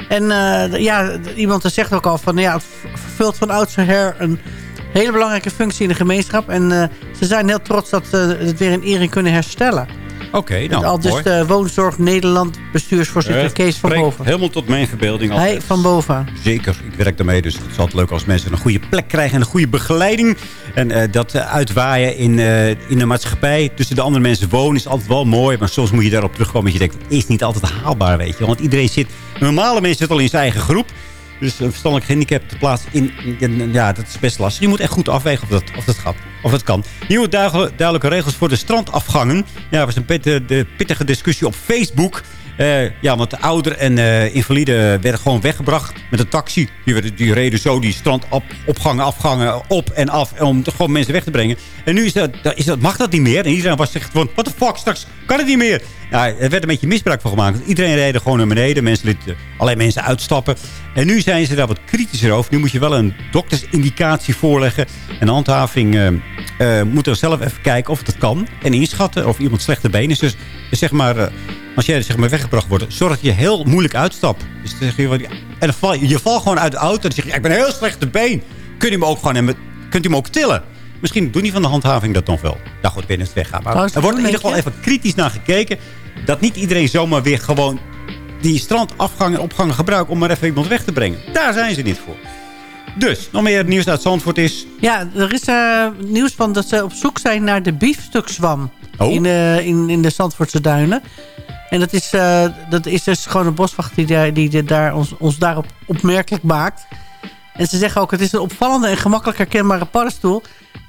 En eh, ja, iemand zegt ook al van, ja, het vervult van oudsher een hele belangrijke functie in de gemeenschap. En eh, ze zijn heel trots dat ze het weer in ering kunnen herstellen. Oké, nou, Al dus de Woonzorg Nederland bestuursvoorzitter Het Kees van Boven. Helemaal tot mijn verbeelding. Hij van Boven. Zeker, ik werk daarmee, dus het is altijd leuk als mensen een goede plek krijgen en een goede begeleiding. En eh, dat eh, uitwaaien in, eh, in de maatschappij, tussen de andere mensen wonen, is altijd wel mooi. Maar soms moet je daarop terugkomen dat je denkt, het is niet altijd haalbaar, weet je. Want iedereen zit, normale mensen zitten al in zijn eigen groep. Dus een verstandelijk gehandicapte plaats in, in- ja, dat is best lastig. Je moet echt goed afwegen of dat, of dat gaat, of dat kan. Nieuwe duidelijke, regels voor de strandafgangen. Ja, er was een pittige discussie op Facebook. Eh, ja, want de ouderen en eh invaliden werden gewoon weggebracht met een taxi. Die, werden, die reden zo die strandopgangen, afgangen, op en af. Om gewoon mensen weg te brengen. En nu is dat, is dat, mag dat niet meer. En iedereen was echt van, what the fuck, straks kan het niet meer. Ja, er werd een beetje misbruik van gemaakt. Iedereen reed gewoon naar beneden. Mensen lieten alleen mensen uitstappen. En nu zijn ze daar wat kritischer over. Nu moet je wel een doktersindicatie voorleggen. En handhaving eh, moet er zelf even kijken of dat kan. En inschatten of iemand slechte benen is. Dus zeg maar, als jij zeg maar weggebracht wordt, zorg dat je heel moeilijk uitstapt. Dus dan zeg je, en dan val je, je valt gewoon uit de auto. En dan zeg je, ik ben een heel slechte been. Kun je me ook gewoon, en kunt u me ook tillen? Misschien doen die van de handhaving dat nog wel. Nou goed, binnen het weggaan. Maar er wordt in ieder geval even kritisch naar gekeken. Dat niet iedereen zomaar weer gewoon die strandafgangen en opgangen gebruikt... om maar even iemand weg te brengen. Daar zijn ze niet voor. Dus, nog meer nieuws uit Zandvoort is... Ja, er is eh, nieuws van dat ze op zoek zijn naar de biefstukzwam. Oh. In, de, in, in de Zandvoortse duinen. En dat is, eh, dat is dus gewoon een boswacht die, daar, die daar ons, ons daarop opmerkelijk maakt. En ze zeggen ook, het is een opvallende en gemakkelijk herkenbare paddenstoel.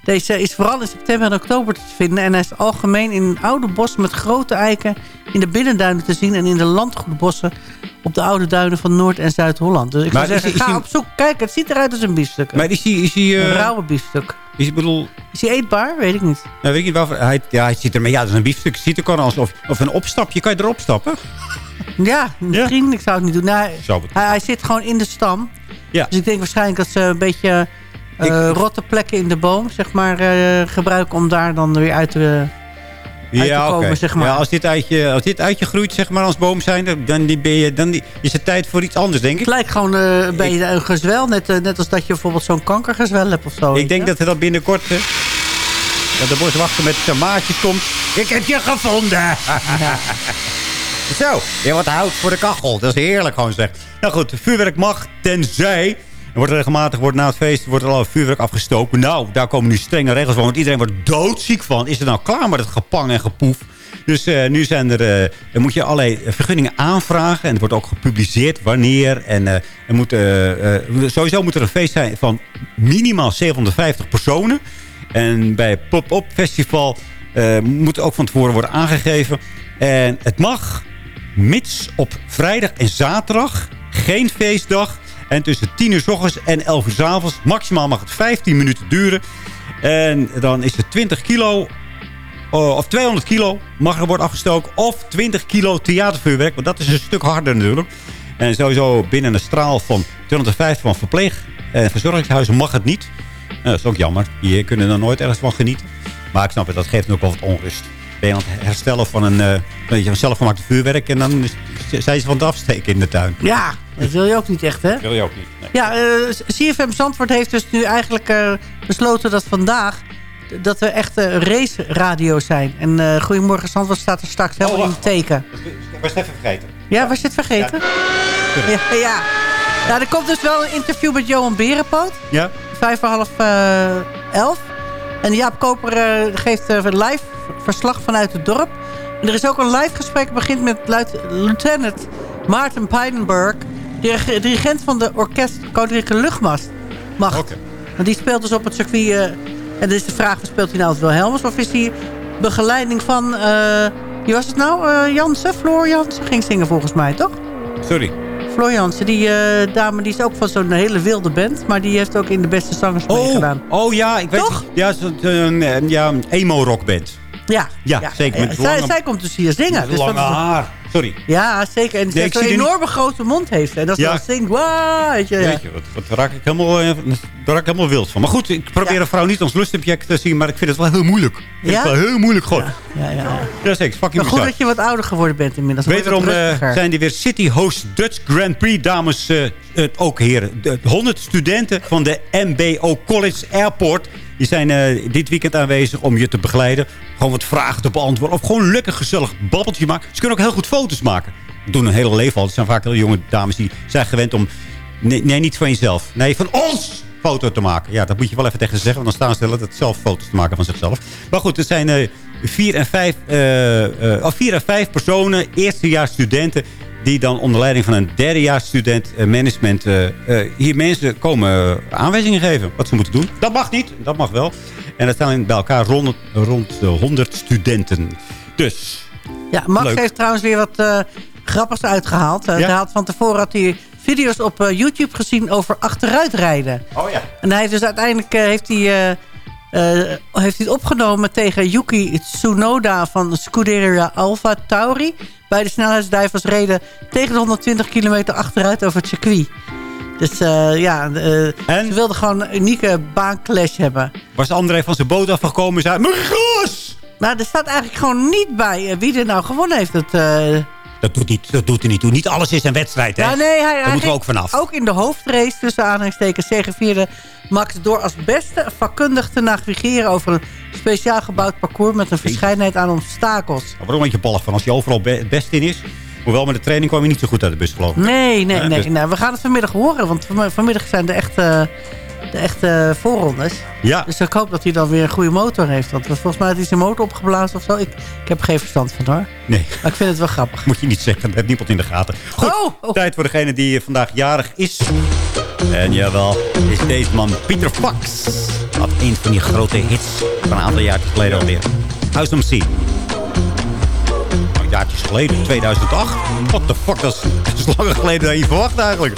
Deze is vooral in september en oktober te vinden. En hij is algemeen in oude bossen met grote eiken in de binnenduinen te zien. En in de landgoedbossen op de oude duinen van Noord- en Zuid-Holland. Dus ik Maar zou zeggen, ga op zoek. Kijk, het ziet eruit als een biefstuk. Maar is hij... Is hij eh, Een rauwe biefstuk. Is bedoel... Is hij eetbaar? Weet ik niet. Nou, weet ik niet. Hij, ja, hij ziet er... Maar ja, dat is een biefstuk. Ziet er gewoon alsof... Of een opstapje. Kan je erop stappen? Ja, misschien. Ik zou het niet doen. Nou, hij, hij, zit gewoon in de stam. Ja. Dus ik denk waarschijnlijk dat ze een beetje eh, Ik- rotte plekken in de boom zeg maar, eh, gebruiken om daar dan weer uit te, uit te komen. oké. Zeg maar. ja, als, dit uitje, als dit uitje groeit, zeg maar, als boom zijn, dan, die ben je, dan die, is het tijd voor iets anders, denk ik. Het lijkt gewoon eh, een beetje een gezwel. Net, eh, net als dat je bijvoorbeeld zo'n kankergezwel hebt of zo. Ik denk dat er dat binnenkort... eh, dat de boswachter met zijn maatje komt. Ik heb je gevonden! Zo, weer wat hout voor de kachel. Dat is heerlijk gewoon zeg. Nou goed, vuurwerk mag tenzij... Er wordt regelmatig wordt na het feest wordt er al vuurwerk afgestoken. Nou, daar komen nu strenge regels van. Want iedereen wordt doodziek van. Is er nou klaar met het gepang en gepoef? Dus eh, nu zijn er, eh, dan moet je allerlei vergunningen aanvragen. En het wordt ook gepubliceerd wanneer. En eh, er moet, sowieso moet er een feest zijn van minimaal 750 personen. En bij het Pop-Up Festival moet ook van tevoren worden aangegeven. En het mag mits op vrijdag en zaterdag geen feestdag. En tussen 10 uur s ochtends en 11 uur s avonds. Maximaal mag het 15 minuten duren. En dan is het 20 kilo oh, of 200 kilo mag er worden afgestoken. Of 20 kilo theatervuurwerk. Want dat is een stuk harder natuurlijk. En sowieso binnen een straal van 250 van verpleeg- en verzorgingshuizen mag het niet. Nou, dat is ook jammer. Hier kunnen er nooit ergens van genieten. Maar ik snap het, dat geeft ook wel wat onrust. Ben je aan het herstellen van een, eh weet je, een zelfgemaakte vuurwerk... en dan zijn ze van het afsteken in de tuin. Ja, dat wil je ook niet echt, hè? Dat wil je ook niet. Nee. Ja, eh, CFM Zandvoort heeft dus nu eigenlijk eh, besloten dat vandaag... dat we echt eh, race radio zijn. En eh, Goedemorgen Zandvoort staat er straks helemaal in het teken. Ik was het even vergeten. Ja, was je het vergeten? Ja. ja, Nou, er komt dus wel een interview met Johan Berenpoot. Ja? Vijf voor half eh, elf. En Jaap Koper eh, geeft eh, live verslag vanuit het dorp. En er is ook een live gesprek. begint met lieutenant Maarten Pijnenberg. dirige- Dirigent van de orkest Koninklijke Luchtmacht. Macht. En die speelt dus op het circuit. eh, en dan is de vraag, speelt hij nou als Wilhelmus? Of is hij begeleiding van... wie was het nou? Eh, Jansen? Floor Jansen ging zingen volgens mij, toch? Sorry. Floor Jansen, die eh, dame die is ook van zo'n hele wilde band. Maar die heeft ook in de beste zangers meegedaan. Oh ja, ik weet Toch? Ja, zo'n een, ja, een emo-rockband. Ja, Ja, zeker. Met zij, lange, zij komt dus hier zingen. met Dus lange haar. Sorry. Ja, zeker. En Nee, zo'n niet- enorme grote mond heeft. En dat ze Ja. dan zingt. Weet je, ja. Weet je, wat, wat raak ik helemaal, eh, daar raak ik helemaal wild van. Maar goed, ik probeer een vrouw niet als lustobject te zien, maar ik vind het wel heel moeilijk. Ik vind het wel heel moeilijk gewoon. Ja, ja, ja. Zeker. Fucking Maar goed bizar. dat je wat ouder geworden bent inmiddels. Wederom rustiger. zijn er weer City Host Dutch Grand Prix, dames. eh, ook heren. De 100 studenten van de MBO College Airport. Die zijn dit weekend aanwezig om je te begeleiden. Gewoon wat vragen te beantwoorden. Of gewoon een lekker gezellig babbeltje maken. Ze kunnen ook heel goed foto's maken. Dat doen hun hele leven al. Het zijn vaak heel jonge dames die zijn gewend om... Nee, nee, niet van jezelf. Nee, van ons foto te maken. Ja, dat moet je wel even tegen ze zeggen. Want dan staan ze dat zelf foto's te maken van zichzelf. Maar goed, het zijn eh, vier, en vijf, oh, vier en vijf personen, eerstejaars studenten... die dan onder leiding van een derdejaars student eh, management... eh, hier mensen komen aanwijzingen geven wat ze moeten doen. Dat mag niet, dat mag wel. En dat staan bij elkaar rond, rond de 100 studenten. Dus, Ja, Max Leuk. heeft trouwens weer wat eh, grappigs uitgehaald. Eh, Ja? Hij had van tevoren had hij video's op YouTube gezien over achteruitrijden. Oh ja. En hij heeft dus uiteindelijk heeft hij, heeft hij het opgenomen tegen Yuki Tsunoda van Scuderia Alfa Tauri. Bij de snelheidsdijvers reden tegen de 120 kilometer achteruit over het circuit. Dus eh, ja, eh, ze wilden gewoon een unieke baanclash hebben. was André van zijn boot afgekomen en zei... Mijn! Maar er staat eigenlijk gewoon niet bij eh, wie er nou gewonnen heeft. Het, eh, Dat doet, niet, dat doet hij niet toe. Niet alles is een wedstrijd, hè? Ja, nee, hij, Daar moeten we ook vanaf. Ook in de hoofdrace tussen aanhalingstekens zegevierde Max door als beste vakkundig te navigeren over een speciaal gebouwd parcours met een verscheidenheid aan obstakels. Maar waarom word je ballig van als hij overal be- het beste in is? Hoewel met de training kwam je niet zo goed uit de bus, geloof ik. Nee, nee, nee. dus- Nou, we gaan het vanmiddag horen, want van- vanmiddag zijn de echte, de echte voorrondes. Ja. Dus ik hoop dat hij dan weer een goede motor heeft. Want volgens mij is zijn motor opgeblazen of zo. Ik, ik heb er geen verstand van hoor. Nee, Maar ik vind het wel grappig. moet je niet zeggen. Dat heeft niemand in de gaten. Goed, Oh, tijd voor degene die eh, vandaag jarig is. En jawel, is deze man Pieter Fox. Had een van die grote hits van een aantal jaar geleden alweer. House Sea. Nou, jaartjes geleden, 2008. What the fuck, dat is, dat is langer geleden dan je verwacht eigenlijk.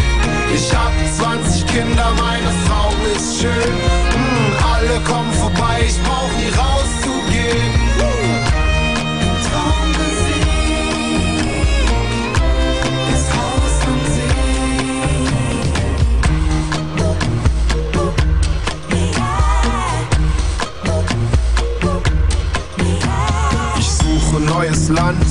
Ich hab 20 Kinder, meine Frau ist schön. Mm, alle kommen vorbei, ich brauch nie rauszugehen. Traummusik, das Haus am Ich suche neues Land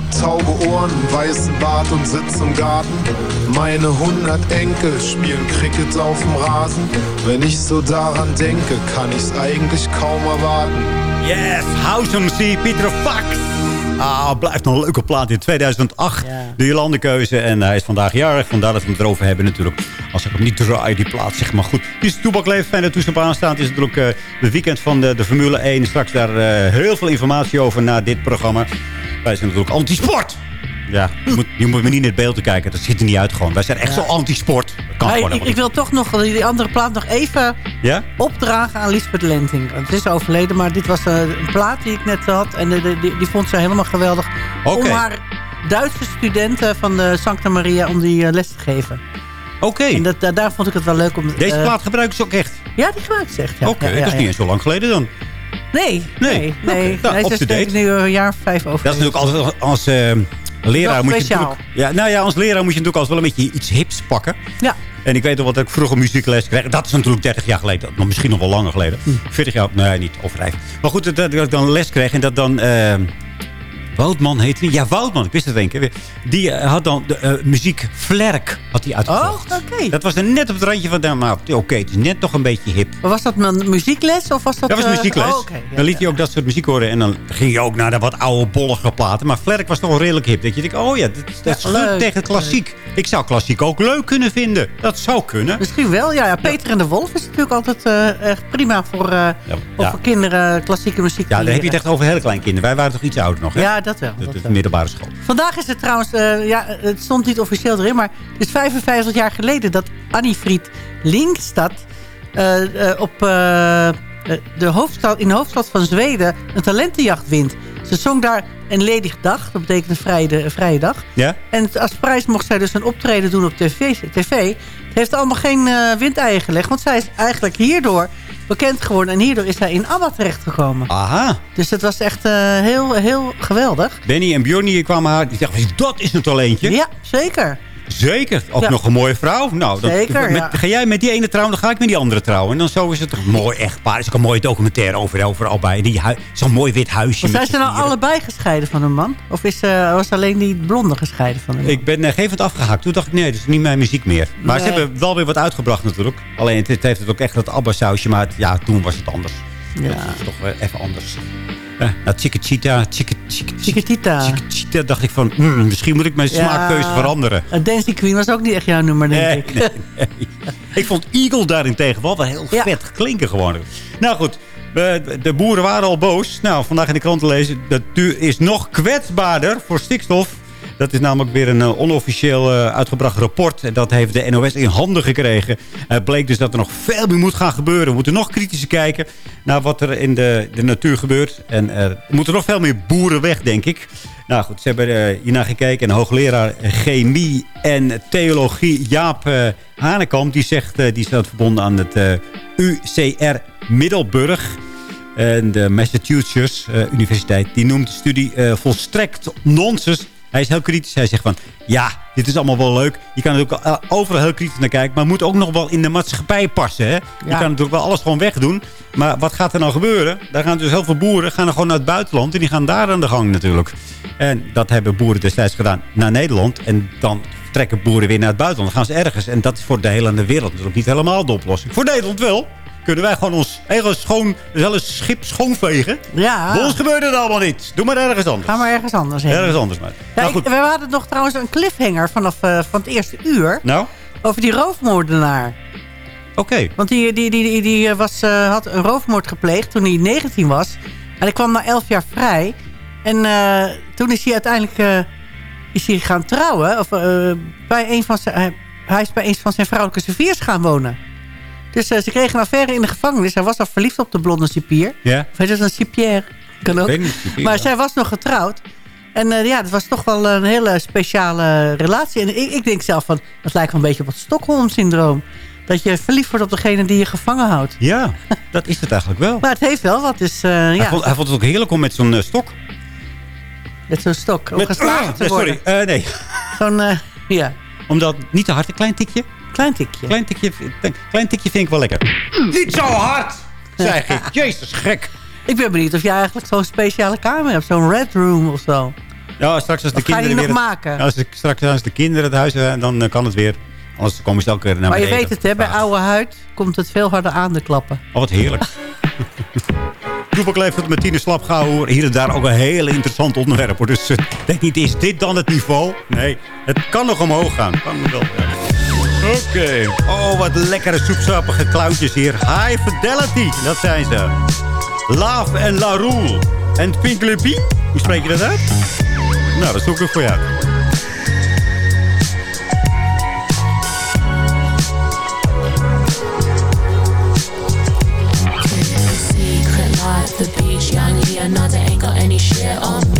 Hab tauge Ohren, weißen Bart und sitz im Garten. Meine hundert Enkel spielen Cricket auf dem Rasen. Wenn ich so daran denke, kann ich's eigentlich kaum erwarten. Yes, House on Sea, Pieter Fox. Ah, blijft nog een leuke plaat in 2008. De Jolandekeuze. En hij is vandaag jarig. Vandaar dat we het erover hebben natuurlijk. Als ik hem niet draai, die plaat zeg maar goed. Dit is Toebak Leef. Fijn dat toestel. Het is natuurlijk eh het weekend van de, de Formule 1. Straks daar eh, heel veel informatie over na dit programma. Wij zijn natuurlijk anti-sport. Ja, je moet, je moet me niet in het beeld te kijken. Dat ziet er niet uit gewoon. Wij zijn echt zo anti-sport. Ik, ik wil toch nog die andere plaat nog even. Ja? opdragen aan Lisbeth Lenting. Want Het is overleden, maar dit was eh, een plaat die ik net had. En eh, die, die vond ze helemaal geweldig. Om haar Duitse studenten van de Santa Maria om die eh, les te geven. Oké. En dat, da- daar vond ik het wel leuk om... Deze eh, plaat gebruiken ze ook echt? Ja, die gebruikt ze echt. Ja. Oké, ja, dat is niet eens zo lang geleden dan. Nee, Nee. nee, nee. Oké, nou, nee is date. nu een jaar of vijf over. Dat is natuurlijk altijd als eh, leraar moet je ja, nou ja, als leraar moet je natuurlijk altijd wel een beetje iets hips pakken. Ja. En ik weet nog wat ik vroeger muziekles kreeg. Dat is natuurlijk 30 jaar geleden. Maar misschien nog wel langer geleden. Hm. 40 jaar, nee, niet overdrijven. Maar goed, dat, dat ik dan les kreeg en dat dan... eh, Woutman heette hij. Ja, Woutman, ik wist het denk ik. Die eh, had dan de eh, muziek Flerk had hij uitgebracht. Oh, oké. Dat was er net op het randje van... nou, maar oké, het is net nog een beetje hip. Maar was dat mijn muziekles of was dat... Dat was eh, muziekles. oh, ja, dan liet hij ook dat soort muziek horen. En dan ging je ook naar de wat oude bollige platen. Maar Flerk was toch wel redelijk hip. Dat je denkt, oh ja, dat, dat Ja, leuk, tegen klassiek. Ik zou klassiek ook leuk kunnen vinden. Dat zou kunnen. Misschien wel, ja, ja. Peter en de Wolf is natuurlijk altijd echt prima voor, voor kinderen klassieke muziek Ja, dan heb je het echt over hele kleine kinderen. Wij waren toch iets ouder nog, hè? Ja, dat wel. Dat wel. middelbare school. Vandaag is het trouwens, eh, ja, het stond niet officieel erin, maar het is 55 jaar geleden dat Annie Fried Linkstad eh, eh, op eh, eh, de hoofdstad, in de hoofdstad van Zweden een talentenjacht wint. Ze zong daar een ledig dag, dat betekent een vrije, een vrije dag. Ja? En als prijs mocht zij dus een optreden doen op tv. tv. Het heeft allemaal geen windeieren gelegd, want zij is eigenlijk hierdoor bekend geworden. En hierdoor is zij in ABBA terechtgekomen. Aha. Dus het was echt eh, heel, heel geweldig. Benny en Bjorn kwamen haar. Die dachten, dat is een talentje. Ja, zeker. Zeker. Ook Ja. nog een mooie vrouw. Nou, dan, Zeker, met- ja. Ga jij met die ene trouwen, dan ga ik met die andere trouwen. En dan zo is het toch een mooi echtpaar. Er is ook een mooie documentaire over, over allebei. Zo'n mooi wit huisje. Maar zijn ze nou allebei gescheiden van een man? Of is, eh, was alleen die blonde gescheiden van een man? Ik ben uh, gegeven afgehaakt. Toen dacht ik, nee, dat is niet mijn muziek meer. Maar ze hebben wel weer wat uitgebracht natuurlijk. Alleen het, het heeft het ook echt dat ABBA-sausje. Maar het- ja, toen was het anders. Ja. Dat is toch wel even anders. Eh, nou, Chiquitita, Chiqui- Chiqui- Chiquitita. Chiquitita dacht ik van... hmm, misschien moet ik mijn Ja. smaakkeuze veranderen. Uh, Dancing Queen was ook niet echt jouw nummer, denk Nee, ik. nee, nee. ik vond Eagle daarentegen wel wel heel Ja. vet klinken gewoon. Nou goed, de boeren waren al boos. Nou, vandaag in de krant te lezen. De natuur is nog kwetsbaarder voor stikstof. Dat is namelijk weer een eh, onofficieel eh, uitgebracht rapport. En dat heeft de NOS in handen gekregen. Het bleek dus dat er nog veel meer moet gaan gebeuren. We moeten nog kritischer kijken naar wat er in de, de natuur gebeurt. En eh, er moeten nog veel meer boeren weg, denk ik. Nou goed, ze hebben hiernaar gekeken. En hoogleraar chemie en theologie Jaap Hanekamp... die zegt, die staat verbonden aan het UCR Middelburg... En de Massachusetts Universiteit die noemt de studie volstrekt nonsens. Hij is heel kritisch. Hij zegt van, ja, dit is allemaal wel leuk. Je kan er ook eh, overal heel kritisch naar kijken. Maar het moet ook nog wel in de maatschappij passen. Hè? Je kan natuurlijk wel alles gewoon wegdoen. Maar wat gaat er nou gebeuren? Daar gaan dus heel veel boeren gaan er gewoon naar het buitenland. En die gaan daar aan de gang natuurlijk. En dat hebben boeren destijds gedaan naar Nederland. En dan trekken boeren weer naar het buitenland. Dan gaan ze ergens. En dat is voor de hele wereld natuurlijk niet helemaal de oplossing. Voor Nederland wel. Kunnen wij gewoon ons eigen schoon, dus hele schip schoonvegen. Ja. Bij ons gebeurt het allemaal niet. Doe maar ergens anders. Ga maar ergens anders heen. Ergens anders maar. Ja, nou we hadden nog trouwens een cliffhanger vanaf eh, van het eerste uur. Nou, Over die roofmoordenaar. oké. Want die, die, die, die, die was, eh, had een roofmoord gepleegd toen hij 19 was. En hij kwam na 11 jaar vrij. En eh, toen is hij uiteindelijk eh, is hij gaan trouwen. Of, eh, bij een van zijn, hij- is bij een van zijn vrouwelijke cipiers gaan wonen. Dus eh, ze kregen een affaire in de gevangenis. Hij was al verliefd op de blonde cipier. Ja. Of dat een cipier? Kan ook. niet, cipier, maar ja. zij was nog getrouwd. En eh, ja, dat was toch wel een hele speciale relatie. En ik, ik denk zelf van, dat lijkt wel een beetje op het Stockholm-syndroom. Dat je verliefd wordt op degene die je gevangen houdt. Ja, dat is het eigenlijk wel. Maar het heeft wel wat. Dus eh, Hij, ja, vond, hij vond het ook heerlijk om met zo'n stok... met zo'n stok. Om Met, geslagen te worden. sorry, nee. Zo'n, ja, Omdat, niet te hard, een klein tikje. Klein tikje. Klein tikje, klein tikje vind ik wel lekker. Niet zo hard, zeg ik. Jezus, gek. Ik ben benieuwd of jij eigenlijk zo'n speciale kamer hebt. Zo'n red room of zo. Ja, straks als de Of ga je kinderen die nog weer... maken? Als de, straks als de kinderen het huis zijn, dan eh, kan het weer. Anders komen ze elke keer naar maar je beneden. weet het, hè, bij oude huid komt het veel harder aan de klappen. Oh, wat heerlijk. Toepak leeft het met Tine Slapgauw. Hier en daar ook een heel interessant onderwerp. Hoor. Dus eh, denk niet, is dit dan het niveau? Nee, het kan nog omhoog gaan. Kan wel. Oké. Oh, wat lekkere soepsappige clowntjes hier. High Fidelity, dat zijn ze. Love en La Roule. En Pink. Hoe spreek je dat uit? Nou, dat zoek ik voor jou. The beach, young Leonardo ain't got any shit on me.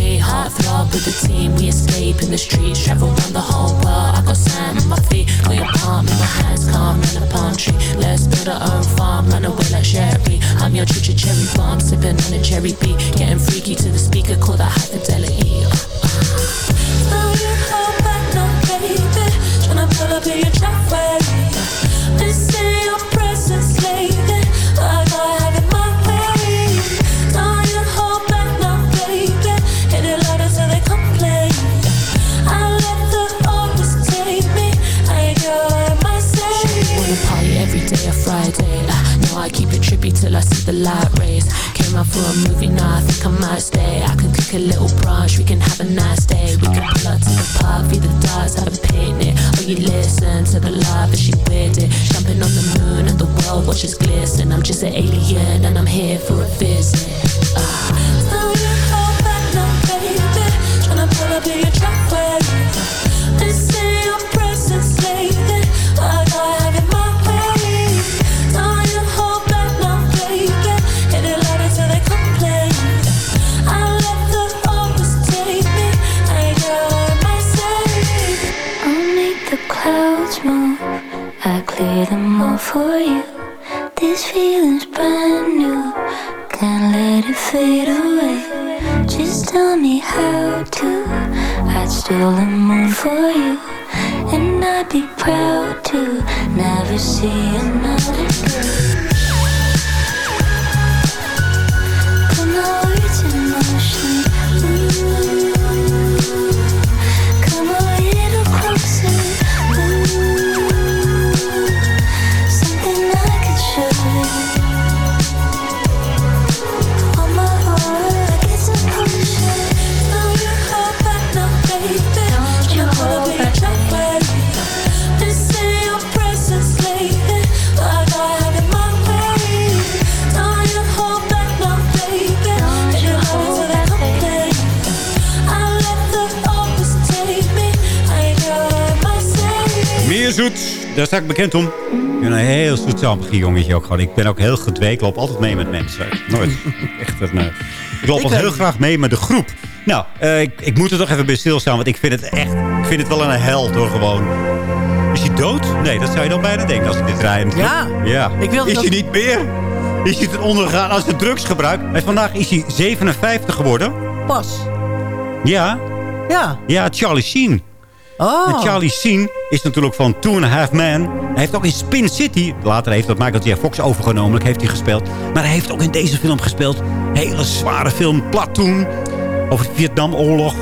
Throb with the team, we escape in the streets, travel around the whole world. I got sand in my feet, got your palm in my hands, calm in a palm tree. Let's build our own farm, run away like Sherry. I'm your choo cherry bomb, sipping on a cherry beat, getting freaky to the speaker, call that high fidelity. Now you hold back now, baby, tryna pull up in your driveway. An alien and I'm here for a visit. Zoet, daar sta ik bekend om. Ik ben een heel zoetsappig jongetje ook gewoon. Ik ben ook heel gedwee. Ik loop altijd mee met mensen. Nooit. Echt een, ik loop ook heel graag mee met de groep. Nou, eh, ik, ik moet er toch even bij stilstaan. Want ik vind het echt... Ik vind het wel een held hoor, gewoon. Is hij dood? Nee, dat zou je dan bijna denken als ik dit draai. Ja. ja. Ik wilde is dat- hij niet meer? Is hij ten onder gegaan als hij drugs gebruikt? Hij, vandaag is hij 57 geworden. Pas. Ja. Ja. Ja, Charlie Sheen. Oh. Charlie Sheen is natuurlijk van Two and a Half Men. Hij heeft ook in Spin City, later heeft dat Michael J. Fox overgenomen, heeft hij gespeeld. Maar hij heeft ook in deze film gespeeld. Hele zware film, Platoon. Over de Vietnamoorlog.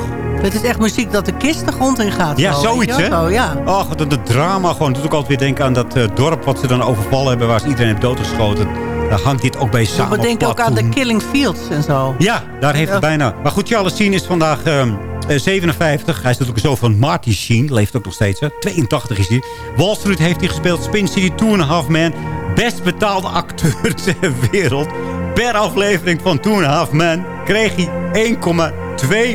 Het is echt muziek dat de kist de grond in gaat. Ja, zoiets, hè? ja. Och, dat de drama gewoon. doet ook altijd weer denken aan dat eh, dorp wat ze dan overvallen hebben... waar ze iedereen heeft doodgeschoten. Daar hangt dit ook bij samen. We denken ook aan de Killing Fields en zo. Ja, daar heeft het Ja. bijna. Maar goed, Charles Sheen is vandaag ehm, eh, 57. Hij is natuurlijk zo van Marty Sheen. Leeft ook nog steeds. Hè? 82 is hij. Wall Street heeft hij gespeeld. Spin City, Two and a Half Man. Best betaalde acteur ter wereld. Per aflevering van Two and a Half Man kreeg hij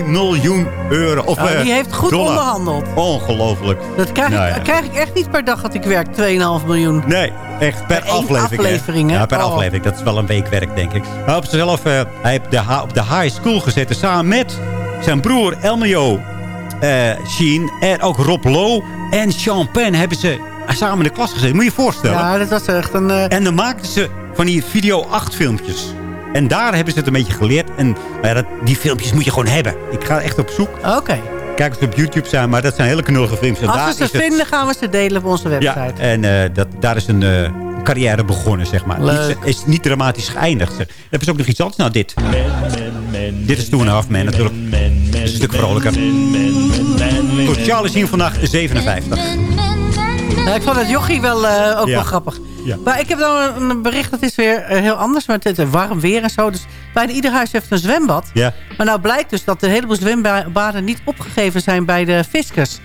1,2 miljoen euro. Of, Nou, eh, die heeft goed dollar. onderhandeld. Ongelooflijk. Dat krijg, Nou ik, ja. krijg ik echt niet per dag dat ik werk. 2,5 miljoen. Nee, echt per aflevering. hè? aflevering, hè? Ja, per Oh. aflevering. Dat is wel een weekwerk, denk ik. Maar op zichzelf, eh, hij heeft de op de high school gezeten samen met zijn broer Elmio eh Sheen. En ook Rob Lowe en Sean Penn hebben ze samen in de klas gezeten. Moet je je voorstellen. Ja, dat was echt een... eh, En dan maakten ze van die video 8 filmpjes. En daar hebben ze het een beetje geleerd. En nou ja, dat, die filmpjes moet je gewoon hebben. Ik ga echt op zoek. Oké. Kijk of ze op YouTube zijn, maar dat zijn hele knullige films. En daar Als we ze is het- vinden, gaan we ze delen op onze ja, website. en eh, dat, daar is een carrière begonnen, zeg maar. Leuk. Niet, is niet dramatisch geëindigd. Dan hebben ze ook nog iets anders. Nou, dit. Dit is a Half Men natuurlijk. stuk vrolijker. Goed, Charles is hier vandaag 57. Nou, ik vond het jochie wel eh, ook Ja. wel grappig. Ja. Maar ik heb dan een bericht, dat is weer eh, heel anders. Met het warm weer en zo. Dus bijna ieder huis heeft een zwembad. Ja. Maar nou blijkt dus dat een heleboel zwembaden niet opgegeven zijn bij de fiscus.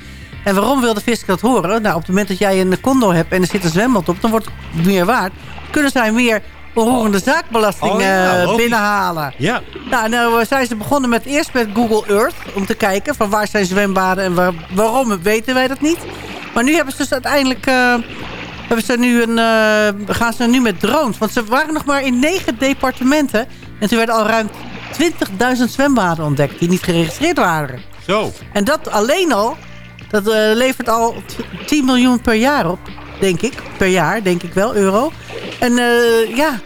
En waarom wil de fiscus dat horen? Nou, op het moment dat jij een condo hebt en er zit een zwembad op... dan wordt het meer waard. Kunnen zij meer onroerende zaakbelasting Oh ja, eh, binnenhalen. Ja. Nou, nou zijn ze begonnen met eerst met Google Earth. Om te kijken van waar zijn zwembaden en waar- waarom weten wij dat niet. Maar nu hebben ze dus uiteindelijk... eh, hebben ze nu een, eh, gaan ze nu met drones. Want ze waren nog maar in negen departementen. En toen werden al ruim 20.000 zwembaden ontdekt die niet geregistreerd waren. Zo. En dat alleen al, dat levert al t- 10 miljoen per jaar op, denk ik. Per jaar, denk ik wel, euro. En eh, ja,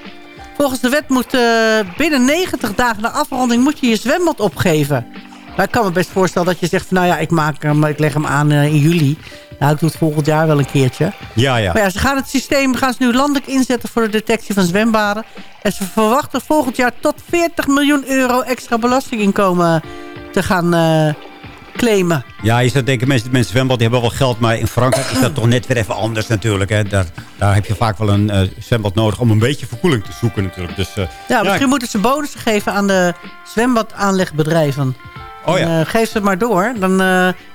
volgens de wet moet eh, binnen 90 dagen na afronding moet je je zwembad opgeven. Maar ik kan me best voorstellen dat je zegt van nou ja, ik, maak hem, ik leg hem aan eh, in juli. Nou, ik doe het volgend jaar wel een keertje. Ja, ja. Maar ja, ze gaan het systeem gaan ze nu landelijk inzetten voor de detectie van zwembaden. En ze verwachten volgend jaar tot 40 miljoen euro extra belastinginkomen te gaan claimen. Ja, je zou denken, mensen, mensen zwembad die hebben wel geld. Maar in Frankrijk is dat toch net weer even anders natuurlijk. Hè. Daar, daar heb je vaak wel een eh, zwembad nodig om een beetje verkoeling te zoeken natuurlijk. Dus, eh, Ja, misschien moeten ze bonussen geven aan de zwembadaanlegbedrijven. Oh ja. En, eh, geef ze het maar door. Dan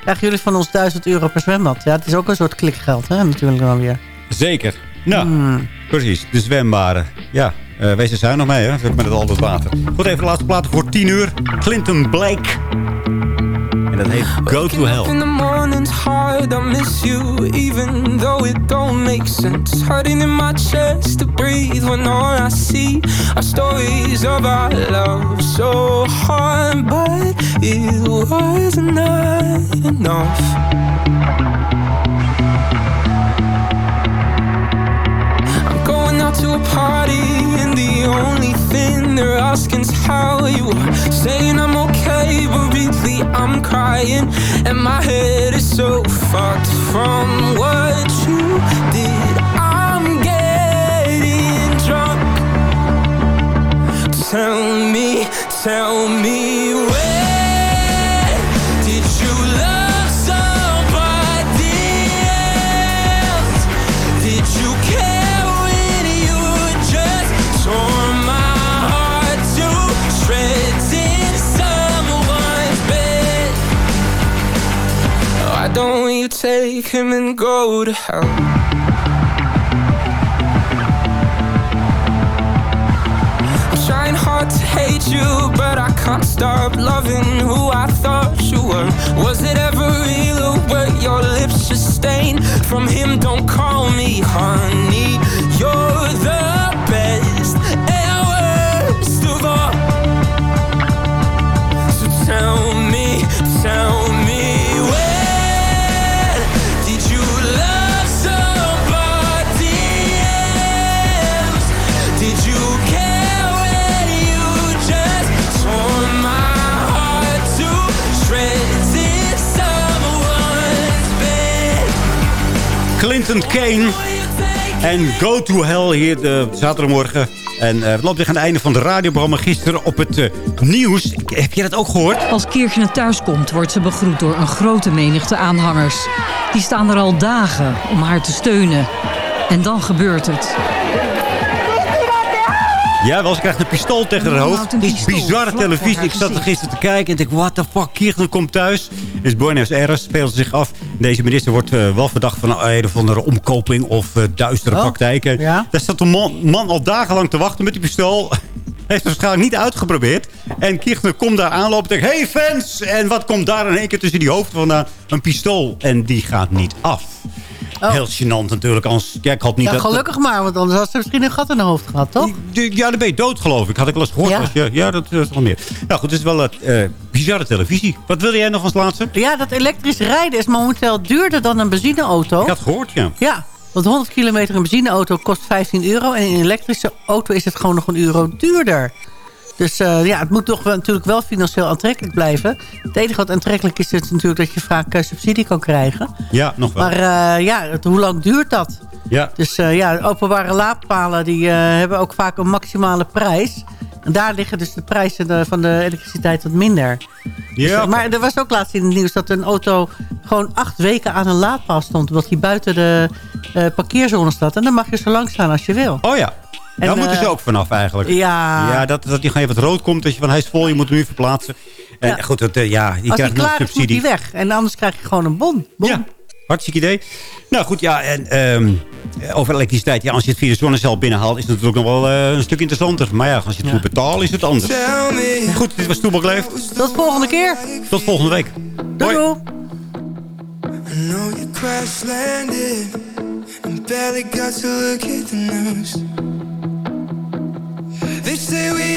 krijgen jullie van ons 1000 euro per zwembad. Ja, het is ook een soort klikgeld, hè, natuurlijk wel weer. Zeker. Nou, Hmm. precies. De zwembaden. Ja, eh wees er zuinig mee, hè. Met het al dat water. Goed, even de laatste platen voor 10 uur. Clinton Blake. En dat heet Go to In Hell. the morning's hard, I miss you, even though it don't make sense. Hurting in my chest to breathe when all I see are stories of our love. So hard, but it was not enough. To a party, and the only thing they're asking is how you are. Saying I'm okay, but really I'm crying, and my head is so fucked from what you did. I'm getting drunk. Tell me, tell me take him and go to hell? Trying hard to hate you, but I can't stop loving who I thought you were. Was it ever real or were your lips just stained from him? Don't call me honey. You're the best and worst of all. So tell me, tell me Clinton Kane. En Go to Hell hier de zaterdagmorgen. En eh, het loopt tegen het einde van het radioprogramma gisteren op het eh, nieuws. Heb je dat ook gehoord? Als Kirchner thuiskomt, wordt ze begroet door een grote menigte aanhangers. Die staan er al dagen om haar te steunen. En dan gebeurt het. Ja, wel, ze krijgt een pistool tegen haar hoofd. is pistool bizarre televisie. Ik zat er gisteren te kijken en ik what the fuck, Kirchner komt thuis. Dus Buenos Aires speelt zich af. Deze minister wordt eh, wel verdacht van een of andere omkoping of eh, duistere Oh, praktijken. ja. Daar staat een man, man al dagenlang te wachten met die pistool. Heeft het waarschijnlijk niet uitgeprobeerd. En Kirchner komt daar aanlopen en denkt... Hey fans! En wat komt daar in één keer tussen die hoofd vandaan? Een pistool. En die gaat niet af. Heel gênant natuurlijk. Als, ja, ik had niet Oh. Ja, dat, gelukkig maar, want anders had ze misschien een gat in haar hoofd gehad, toch? Ja, dan ben je dood, geloof ik. Had ik wel eens gehoord. Ja. Als je, ja, dat is wel meer. Nou goed, het is wel het eh, bizarre televisie. Wat wil jij nog als laatste? Ja, dat elektrisch rijden is momenteel duurder dan een benzineauto. Ik had gehoord, ja. Ja, want 100 kilometer een benzineauto kost 15 euro. En in een elektrische auto is het gewoon nog een euro duurder. Dus eh, ja, het moet toch wel, natuurlijk wel financieel aantrekkelijk blijven. Het enige wat aantrekkelijk is, is natuurlijk dat je vaak eh, subsidie kan krijgen. Ja, nog wel. Maar eh, ja, het- hoe lang duurt dat? ja. Dus ja, openbare laadpalen die, hebben ook vaak een maximale prijs. En daar liggen dus de prijzen van de elektriciteit wat minder. Dus, Ja, maar er was ook laatst in het nieuws dat een auto gewoon acht weken aan een laadpaal stond. Omdat hij buiten de parkeerzone staat. En dan mag je zo lang staan als je wil. Oh ja. En, Daar moeten ze eh, ook vanaf eigenlijk. Ja. Ja, dat, dat die gewoon even wat rood komt. Dat je van, hij is vol, je moet hem nu verplaatsen. En Ja. goed, dat, eh, ja, je Als hij krijgt nog klaar is, moet subsidie. hij weg. En anders krijg je gewoon een bon. bon. Ja, hartstikke idee. Nou goed, ja, en ehm, over elektriciteit. Ja, als je het via de zonnecel binnenhaalt, is het natuurlijk nog wel eh, een stuk interessanter. Maar ja, als je het moet betalen, is het anders. Goed, dit was Toebak Leeft. Tot volgende keer. Tot volgende week. Doei. doei. I know you crash landed and barely got to look at the news.